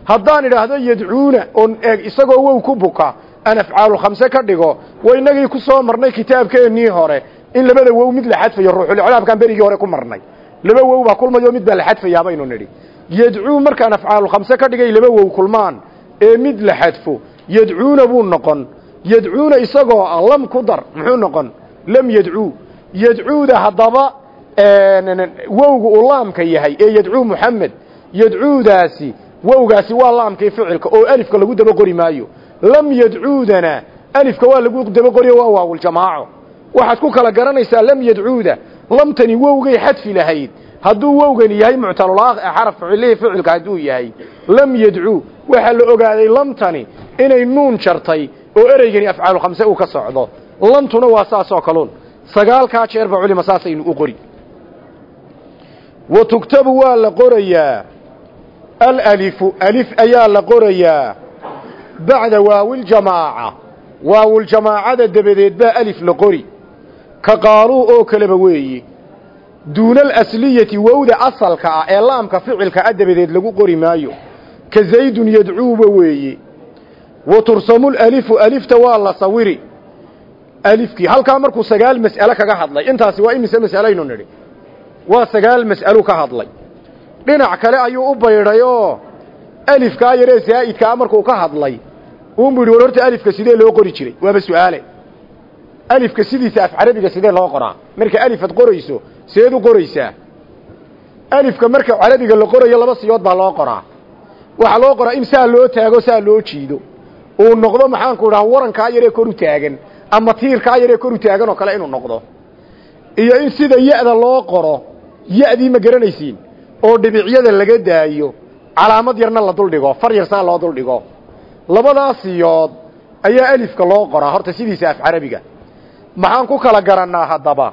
Haddaan idhaahdo yadcuuna oon eeg isagoo wow ku buka aan afcaalulkhamse ka dhigo wa inagii ku soo marnay kitaabkeennii hore in labada wow mid la xadfayo ruuxulclaabkaan berigii hore ku marnay. Laba wow baa kulmayo mid baa la xadfayaa baynu nidhi yadcuu markaan afcaalulkhamse ka dhigay laba wow kulmaan ee mid la xadfo yadcuuna buu noqon. Yadcuuna isagoo ah lam ku dar muxuu noqon? Lam yadcuu. Yadcuuda haddaba wowga uu laamka yahay ee yadcuu muxamed yadcuudaasi wowgaasi waa laamkii ficilka oo alifka lagu daba qori maayo. Lam yadcuudana alifka waa lagu daba qoriyo waa waawuljamaaco waxaad ku kala garanaysaa lam yadcuuda. Lamtani wowgay xadfi lahayd hadduu wowgani yahay muctalul xaraf ficilihii ficilka hadduu yahay lam yadcuu waxaa la ogaaday lamtani inay nuun jartay oo ereygani afcaalu khamse uu ka socdo. Lantuna waa saasoo kaluun sagaalkaa jeerba culima saasaynu u qori. Wa tugtabu waa la qorayaa. Alalifu alif ayaa la qorayaa. Bacda waawiljamaaca waawuljamaacada dabadeed baa alif la qori. Ka qaaluu oo kaleba weeyi duuna alasliyati wowda asalka ah ee laamka ficilka ah dabadeed lagu qori maayo. Ka zaydun yadcuuba weeye wa tursamu lalifu alifta waa la sawiri. Alifkii halkaa markuu sagaal mas'alo kaga hadlay. Intaasi waa imise mas'alaynu nidhi. Waa sagaal mas'alo ka hadlay. Dhinac kale ayuu u baydhay oo alifkaa yaree zaa'idkaa markuu ka hadlay. Uunbuu yidhi war horta alifka sidee loo qori jiray? Waaba su'aale. Alifka sidiisa af carabiga sidee loo qoraa? Marka alifad qorayso sideed u qoraysaa alifka marka carabiga la qorayo laba siyood baa loo qoraa. Waxaa loo qoraa in saa loo taago saa loo jiido. Uu noqdo maxaanku idhaha warankaa yaree kor u taagan ama tiirkaa yaree kor u taagan oo kale inuu noqdo. Iyo in sida ya-da loo qoro ya-dii ma garanaysiin oo dhibicyada laga daayo calaamad yarna la duldhigo far yar saa loo duldhigo labadaas siyood ayaa alifka loo qoraa. Horta sidiisa af carabiga. Maxaan ku kala garannaa haddaba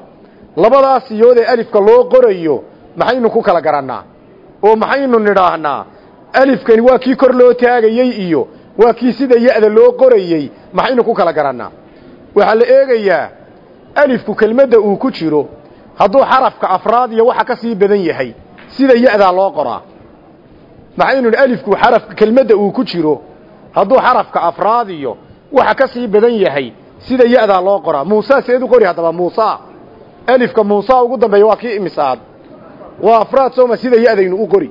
labadaas siyood ee alifka loo qorayo maxaynu ku kala garannaa? Oo maxaynu nidhaahnaa alifkani waa kii kor loo taagayey iyo waa kii sida ya-da loo qorayey maxaynu ku kala garannaa? Waxaa la eegayaa alifku kelmadda uu ku jiro hadduu xarafka afraad iyo waxa ka sii badan yahay sida ya-daa loo qoraa. Maxaynu alifku xarafka kelmadda uu ku jiro hadduu xarafka afraad iyo waxa ka sii badan yahay sida ya-daa loo qoraa. Muusa seed u qori haddaba muusa alifka muusa ugu dambeeya waa kii imisaad. Waa afraad sooma sida ya-daynu u qori.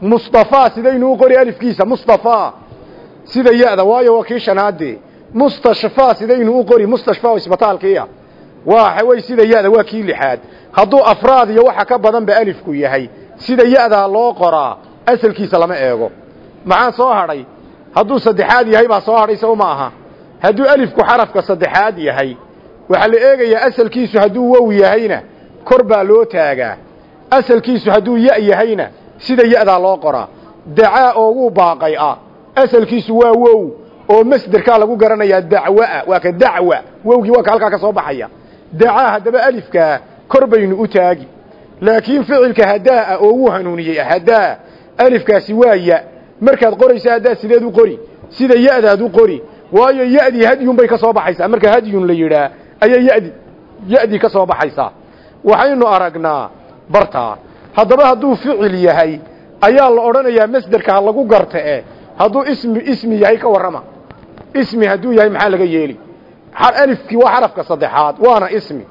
Mustafa sidaynu u qori alifkiisa mustafa. Sida ya-da waayo waa kii shanaade mustashfa sidaynu u qori mustashfa isbitaalkiia waa way sida ya-da waa kii lixaad. Hadduu afraad iyo waxa ka badan ba alifku yahay sida ya-daa loo qoraa asalkiisa lama eego. Maxaa soo hadhay? Hadduu saddexaad yahay baa soo hadhay sow aha. Hadduu alifku xarafka saddexaad yahay waxaa la eegayaa asalkiisu hadduu wow yahayna kor baa loo taagaa. Asalkiisu hadduu ya yahayna sida ya-daa loo qoraa. Dacaa ooguu baaqay ah. Asalkiisu waa wow oo masderkaa lagu garanayaa dacwaa. Waa ka dacwa. Wowgii waa ka halkaa ka soo baxaya. Dacaa haddaba alifkaa kor baynu u taagi. Laakiin ficilka hadaa oo wuu hanuuniyey hadaa alifkaasi waa ya. Markaad qoraysa haddaa sideed u qori. Sida ya-daad u qori. Waayo ya-dii bay ka soo baxaysaa. Marka hadyun la yidhaa ayay yadi ya-dii ka soo baxaysaa waxaynu aragnaa bartaa haddaba hadduu ficil yahay ayaa la odhanayaa masderka lagu garta e hadduu ismi ismi yahay ka warrama. Ismi hadduu yahay maxaa laga yeeli? Alifkii waa xarafka saddexaad waana ismi.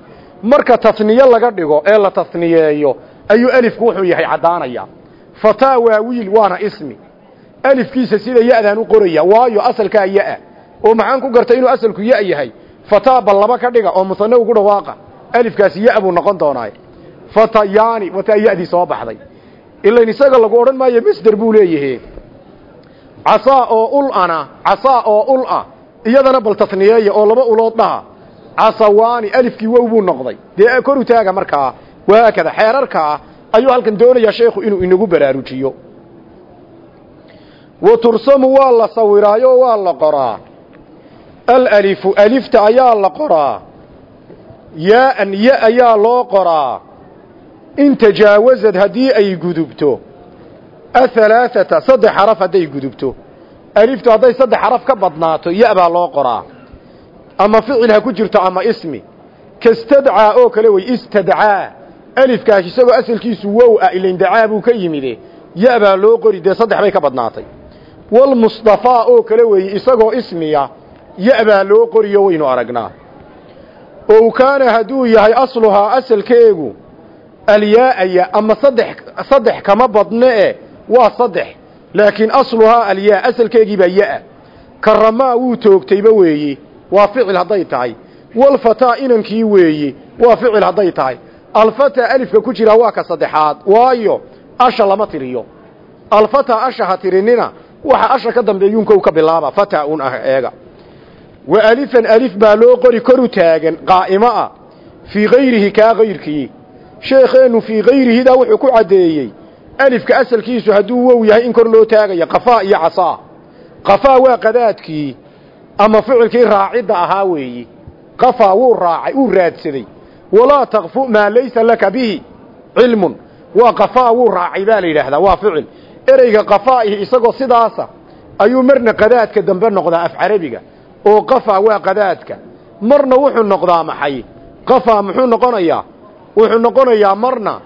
Marka tasniye laga dhigo ee la tasniyeeyo ayuu alifku wuxuu yahay caddaanaya. Fataa waa wiil waana ismi. Alifkiisa sida ya-daan u qoraya waayo asalkaa ya-a oo maxaan ku gartay inuu asalku ya yahay fataa bal laba ka dhiga oo musane ugu dhawaaqa. Alifkaasi ya buu noqon doonaa fatayaani wataa ya-dii soo baxday. Ilain isaga lagu odhan maayo masder buu leeyahe casaa oo ul ana casaa oo ul ah iyadana bal tasniyeeya oo laba ulood dhaha. Casawaani alifkii wow buu noqday. Dee kor u taaga markaa wahaakada xeerarkaa ayuu halkan doonayaa sheekhu inuu inagu baraarujiyo. Wa tursamu waa la sawiraayo waa la qoraa alalifu alifta ayaa la qoraa. Yaa-an ya ayaa loo qoraa. In tajaawasad haddii ay gudubto. Ahalaaثata saddex xaraf hadday gudubto. Aliftu hadday saddex xaraf ka badnaato ya baa loo qoraa. Ama ficil ha ku jirto ama ismi. Kastadcaa oo kale wey istadcaa. Alifkaas isagoo asalkiisu wow ah ilindacaa buu ka yimide ya baa loo qori dee saddex bay ka badnaatay. Walmustafaa oo kale weeye isagoo ismiya ya baa loo qoriyo waynu aragnaa. Ow kaana hadduu yahay asluhaa asalkeegu alyaa'aya ama saddex saddex kama badne e waa saddex. Laakiin asluhaa alyaa asalkeegii baa ya-a. Karamaa wuu toogtayba weeye waa ficil hadday tahay. Walfataa inankii weeye waa ficil hadday tahay. Alfataa alifka ku jiraa waa ka saddexaad. Waayo asha lama tiriyo. Alfataa asha ha tirinina waxa asha ka dambeeyuunkow ka bilaaba fataa un ah eega wa alifan alif baa loo qori koru taagan qaa'imo ah fii hayrihi kaa kayrkii sheekheennu fii hayrihidaa wuxuu ku caddeeyey alifka asalkiisu hadduu wow yahay in kor loo taagayo qafaa iyo casaa. Qafaa waa qadaadkii ama ficilkii raacidda ahaa weeyi. Qafaa wuu raacay wuu raadsaday. Walaa takfu maa laysa laka bihi cilmun. Waa qafaa wuu raacay baa la yidhaahdaa waa ficil. Ereyga qafaa'ihi isagoo sidaasa ayuu marna qadaadka dambe noqdaa af carabiga oo qafaa waa qadaadka. Marna wuxuu noqdaa maxay? Qafaa muxuu noqonayaa wuxuu noqonayaa marna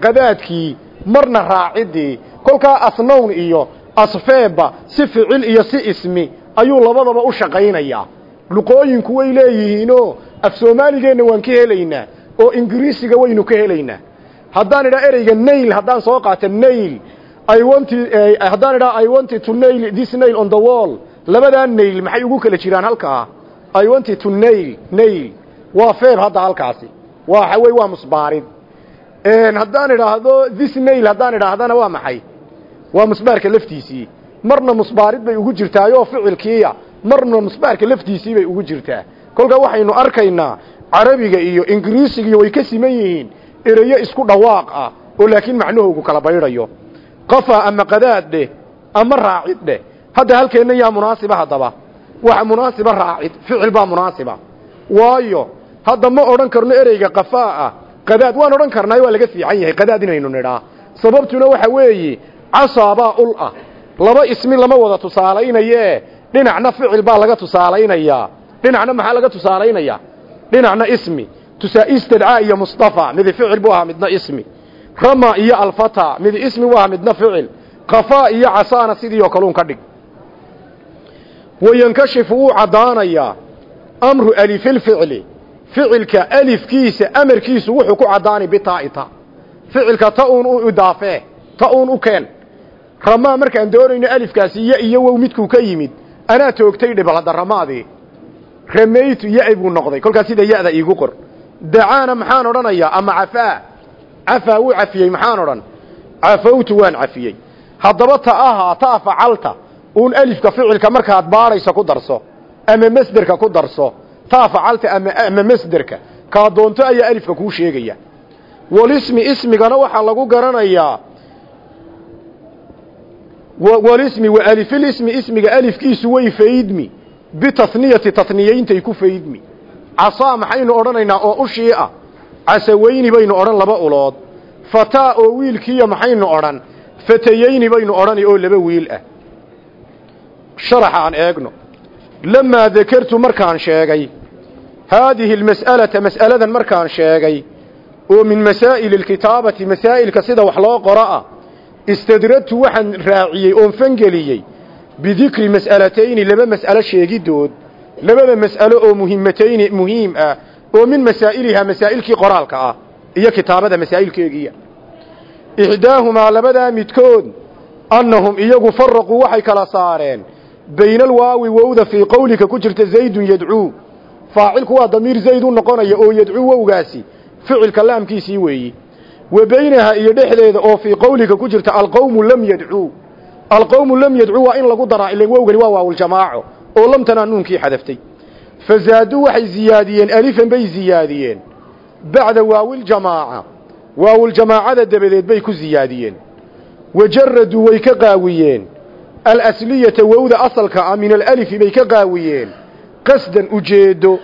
qadaadkii marna raaciddii. Kolkaa asnown iyo asfeebba si ficil iyo si ismi ayuu labadaba u shaqaynayaa luqooyinku way leeyihiinoo af soomaaligeenna waan ka helaynaa oo ingiriisiga waynu ka helaynaa. Haddaan idhaa ereyga nail haddaan soo qaata nail uh, haddaan idhaa I wanted to nail this nail on the wall labadaa nail maxay ugu kala jiraan halkaa I wanted to nail nail. Waa feeb hadda halkaasi. Waxa wey waa musbaarid. Haddaan idhaahdo this nail haddaan idhaahdana waa maxay? Waa musbaarka laftiisii. Marna musbaarid bay ugu jirtaayoo ficilkiiya. Marna musbaarka laftiisii bay ugu jirtaa. Kolkaa waxaynu arkaynaa carabiga iyo ingiriisigiiyo way ka siman yihiin. Ereyo isku dhawaaq ah oo laakiin macnahoogu kala baydhayo. Qafa ama qadaad dheh ama raacid dheh hadda halkeenna yaa munaasiba haddaba. Waxa munaasiba raacid ficil baa munaasiba. Waayo hadda ma odhan karno ereyga qafaa ah qadaad waan odhan karnaay waa laga fiican yahay qadaad inaynu nidhaa. Sababtuna waxa weeye casaabaa ul ah. Laba ismi lama wada tusaalaynaye. Dhinacna ficil baa laga tusaalaynayaa. Dhinacna maxaa laga tusaalaynayaa? Dhinacna ismi. Tusaa istadcaa iyo mustafa midi ficil buu ahaa midna ismi. Rama iyo alfata midi ismi buu ahaa midna ficil. Qafaa iyo casaana sidii oo kaluun ka dhig wayankashifu wuu caddaanayaa amru alifilficli ficilka alifkiisa amarkiisu wuxuu ku caddaanay bitaaita ficilka ta uun u idaafee ta uun u keen. Ramaa markaan doonayno alifkaasi ya iyo wow midkuu ka yimid. Anaa toogtay dhibal hadda ramaadii ramaytu ya buu noqday. Kolkaas sida ya-da iigu qor dacaana maxaan odhanayaa ama cafaa? Cafaa wuu cafiyey maxaan odhan? Cafawtu waan cafiyey. Haddaba ta ahaa taa facalta uun alifka ficilka markaad baadhayso ku darso ama masderka ku darso taa facalta ama masderka kaa doonto ayaa alifka kuu sheegaya. Walismi ismigana waxaa lagu garanayaa walismi wa alifilismi ismiga alifkiisu way faydmi bitaniyati taniyayntay ku faydmi. Casaa maxaynu odhanaynaa oo ushii ah casaweyni baynu odhan laba ulood fataa oo wiilkiiya maxaynu odhan fatayeyni baynu odhan oo laba wiil ah sharaxa aan eegno. Lamaa dakartu markaan sheegay haadihi almas'alata mas'aladan markaan sheegay oo min masaa'ili alkitaabati masaa'ilka sida wax loo qoro ah istadradtu waxaan raaciyey oon fangeliyey bidikri mas'alatayni laba mas'alo sheegidood labada mas'alo oo muhimatayni muhiim ah oo min masaa'ilihaa masaa'ilkii qoraalka ah iyo kitaabada masaa'ilkeegiiya. Ixdaahumaa labadaa midkood annahum iyagu faraquu waxay kala saareen bayna alwaawi wowda fii qowlika ku jirta zaydun yadcuu faacilku waa damiir zayd u noqonaya oo yadcuu wowgaasi ficilka laamkiisii weeyi wa baynaha iyo dhexdeeda oo fii qowlika ku jirta alqowmu lam yadcuu alqowmu lam yadcuu waa in lagu daraa ilan wowgani waa waawuljamaaco oo lamtanaa nuunkii xadaftay fazaaduu waxay ziyaadiyeen alifan bay ziyaadiyeen bacda waawiljamaaca waawuljamaacada dabadeed bay ku ziyaadiyeen wajaraduu way ka qaawiyeen alasliyata wowda asalka ah min alalifi bay ka qaawiyeen. Qasdan ujeedo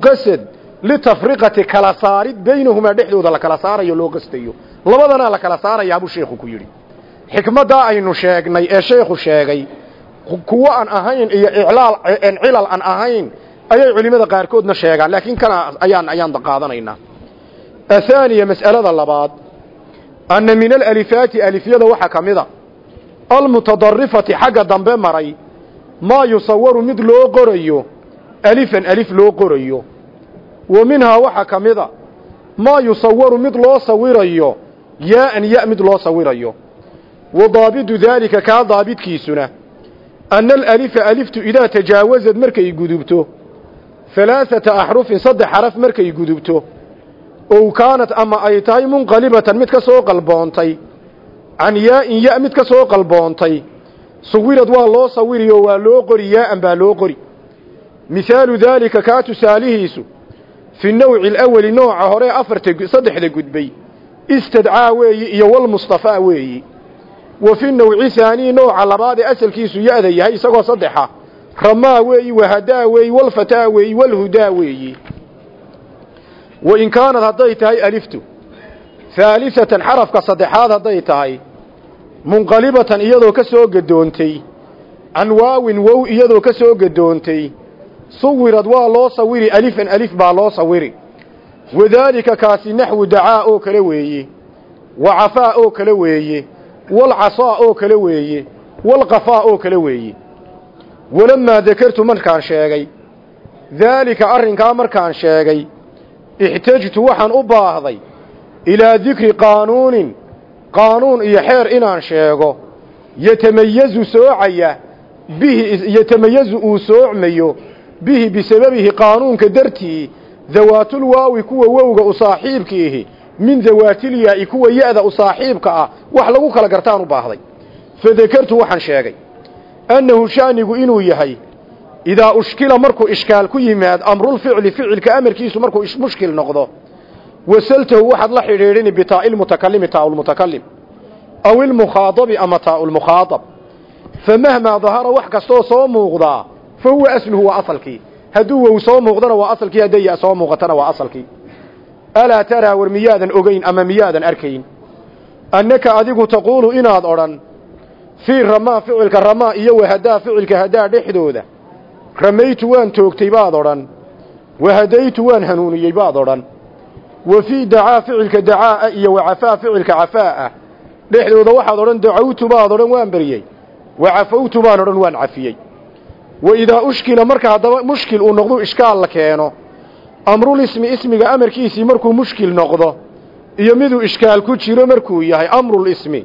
qasad litafriqati kala saarid baynahumaa dhexdooda la kala saarayo loo qastayo. Labadanaa la kala saarayaa buu sheekhu ku yidhi. Xikmaddaa aynu sheegnay ee sheekhu sheegay kuwo aan ahayn iyo cilal aan ahayn ayay culimmada qaarkoodna sheegaan. Laakiin kana ayaan ayaan qaadanaynaa. Athaaniya mas'alada labaad anna min alalifaati alifyada waxaa ka mid almutadarifati xagga dambe maray. Maa yusawaru mid loo qorayo. Alifan alif loo qorayo. Wa minhaa waxaa ka mid a maa yusawaru mid loo sawirayo. Yaa'an ya mid loo sawirayo. Wa daabidu daalika kaa daabidkiisuna anna alalifa aliftu idaa tajaawasad markay gudubto. Halaaثata axrufin saddex xaraf markay gudubto. Ow kaanat ama ay tahay munqalibatan mid ka soo qalboontay can yaa'in ya mid ka soo qalboontay suwirad waa loo sawiri oo waa loo qori yaa'an baa loo qori. Mihaalu daalika kaa tusaalihiisu fi nawci alawali nooca hore afarta saddexda gudbay istadcaa weeyi iyo walmustafaa weeyi. Wa fi nawci haanii nooca labaad asalkiisu ya-da yahay isagoo saddexa ramaa weeyi wahadaa weeyi walfataa weeyi walhudaa weeyi. Wa in kaanad hadday tahay aliftu haalisatan xarafka saddexaad hadday tahay munqalibatan iyadoo ka soo gadoontay can waawin wow iyadoo ka soo gadoontay suwirad waa loo sawiri alifan alif baa loo sawiri. Wadaalika kaasi naxwu dacaa oo kale weeye wa cafaa oo kale weeye walcasaa oo kale weeye walqafaa oo kale weeye. Walamaa dakartu markaan sheegay daalika arrinkaa markaan sheegay ixtajtu waxaan u baahday ilaa dikri qaanuunin qaanuun iyo xeer inaan sheego yatamayazu soocaya bihi yatamayazu uu soocmayo bihi bisababihi qaanuunka dartii dawaatul waawi kuwa wowga u saaxiibkiihi min dawaatilyaai kuwa ya-da u saaxiibka ah wax lagu kala gartaan u baahday. Fadakartu waxaan sheegay annahu sha'nigu inuu yahay idaa ushkila markuu ishkaal ku yimaad amrulficli ficilka amarkiisu markuu mushkil noqdo wasaltahu waxaad la xidhiidhini bitaa'i lmutakalimi taa'ulmutakalim aw ilmukhaadabi ama taa'ulmukhaadab famahmaa dahara wax kastoo soo muuqdaa fa huwa asluhu waa asalkii hadduu wow soo muuqdana waa asalkii hadday ya soo muuqatana waa asalkii. Alaa taraa war miyaadan ogeyn ama miyaadan arkayn? Annaka adigu taquulu inaad odhan fii ramaa ficilka ramaa iyo wahadaa ficilka hadaa dhexdooda. Ramaytu waan toogtay baad odhan. Wahadaytu waan hanuuniyey baad odhan fii dacaa ficilka dacaa'a iyo wacafaa ficilka cafaa'a dhexdooda waxaad odhan dacawtu baad odhan waan beryey wacafawtu baan odhan waan wa idaa ushkila marka haddaba mushkil uu noqdu ishkaal la keeno. Amrulismi ismiga amarkiisii markuu mushkil noqdo iyo miduu ishkaal ku jiro markuu yahay amrulismi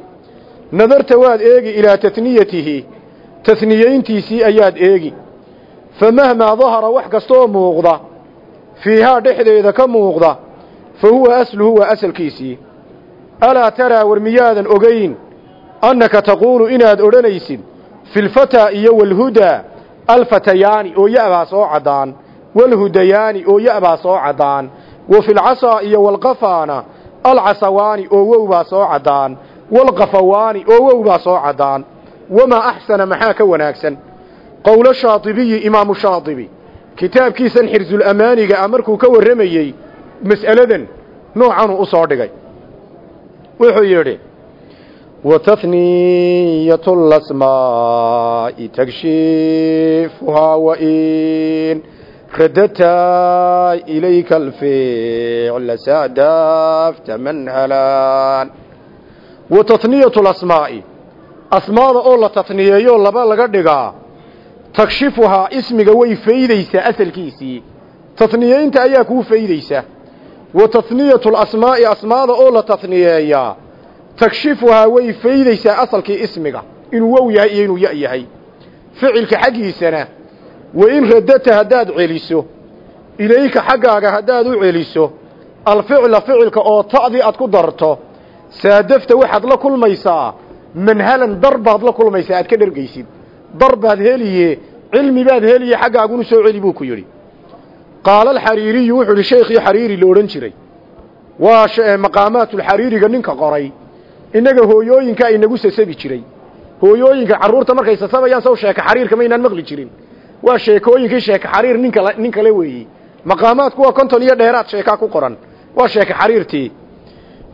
nadarta waad eegi ilaa tatniyatihi tasniyeyntiisii ayaad eegi. Famahmaa dahara wax kastooo muuqda fiihaa dhexdeeda ka muuqda fa huwa asluhu waa asalkiisii alaa taraa war miyaadan ogayn annaka taquulu inaad odhanaysid filfataa iyo walhudaa alfatayaani oo ya-baa soo caddaan walhudayaani oo ya-baa soo caddaan wa filcasaa iyo walqafaana alcasawaani oo wow baa soo caddaan walqafawaani oo wow baa soo caddaan wamaa axsana maxaa ka wanaagsan qowlo shaadibiyi imaamu shaadibi kitaabkiisan xirsulamaaniga ah markuu ka warramayey mas'aladan noocanuu u soo dhigay wuxuu yidhi وتثنية الأسماء تكشيفها وإن رددت إليك الفعل سادفت منهلا وتثنية الأسماء أسماء أولا تثنية يولا بلغا تكشفها اسمك وي فيديسة أسل كيسي تثنية انت أياكو فيديسة وتثنية الأسماء أسماء أولا تثنية takshifuhaa way faydaysaa asalkii ismiga inuu wow yahay iyo inuu ya yahay ficilka xaggiisana wa in radata haddaad celiso ilayka xaggaaga haddaad u celiso alficla ficilka oo ta'dii aad ku darto saadafta waxaad la kulmaysaa manhalan dar baad la kulmaysaa aad ka dhergaysid dar baad heliye cilmi baad heliye xaggaagunu soo celi buu ku yidhi qaala alxariiriyu wuxuu idhi sheikhii xariiri la odhan jiray waa maqaamaatulxariiriga ninka qoray innaga hooyooyinkaa inagu sasabi jiray hooyooyinka carruurta markay sasabayaan saw sheeka xariirka maynaan maqli jirin waa sheekooyinkii sheeka xariir ninka nin kale weeyi maqaamaadku waa konton iyo dheeraad sheekaa ku qoran waa sheeka xariirtii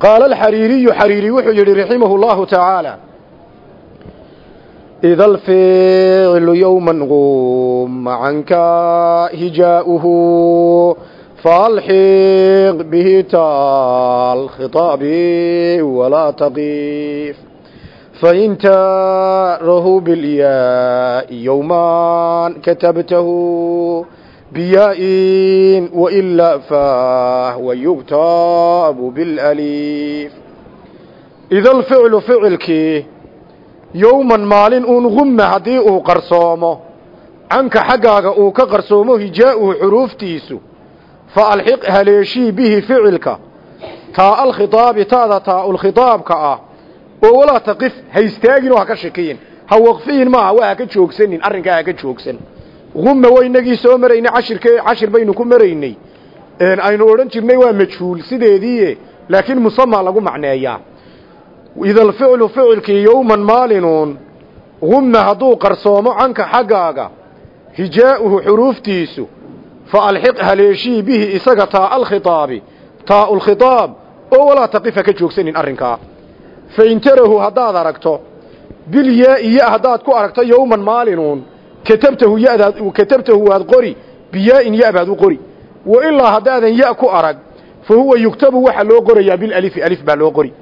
qaala alxariiriyu xariiri wuxuu yidhi raximahu llahu tacaala alficlu yowman quma canka hijaa'uhu faalxiq bihi taal khitaabi walaa taqif fain taarahu bilyaai yowman katabtahu biyaa-in wailaa fahwa yugtaabu bilaliif ida alficlu ficilkii yowman maalin uun gumma haddii uu qarsoomo. Canka xaggaaga uu ka qarsoomo hijaa'uhu xuruuftiisu fa alxiq haleeshii bihi ficilka. Taa alkhitaabi taada taa-ulkhitaabka ah. Oo walaa taqif ha istaagin oo ha ka shakiyin. Ha waqfiyin maaha waa ha ka joogsanin arrinkaa ha ka joogsan. Gumma waynagii soo maraynay cashirke cashir baynu ku maraynay. Aynu odhan jirnay waa majhuul sideediie laakiin musama lagu macneeyaa ida alficlu ficilkii yowman maalinuun gumma hadduu qarsoomo canka xaggaaga hijaa'uhu xuruuftiisu fa alxiq haleeshii bihi isaga taa alkhitaabi taa ulkhitaab oo walaa taqifa ka joogsanin arrinkaa fain tarahu haddaad aragto bilyaa-i ya haddaad ku aragto yowman maalinuun katabtahu yadaad katabtahu waad qori biyaa-in ya baad u qori wa ilaa haddaadan ya ku arag fa huwa yugtabu waxaa loo qorayaa bilalifi alif baa loo qori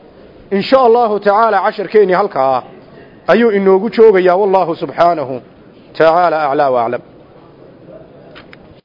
in sha allahu tacaala casharkeennii halkaa ayuu inoogu joogayaa wallahu subxaanahu tacaala aclaa waaclam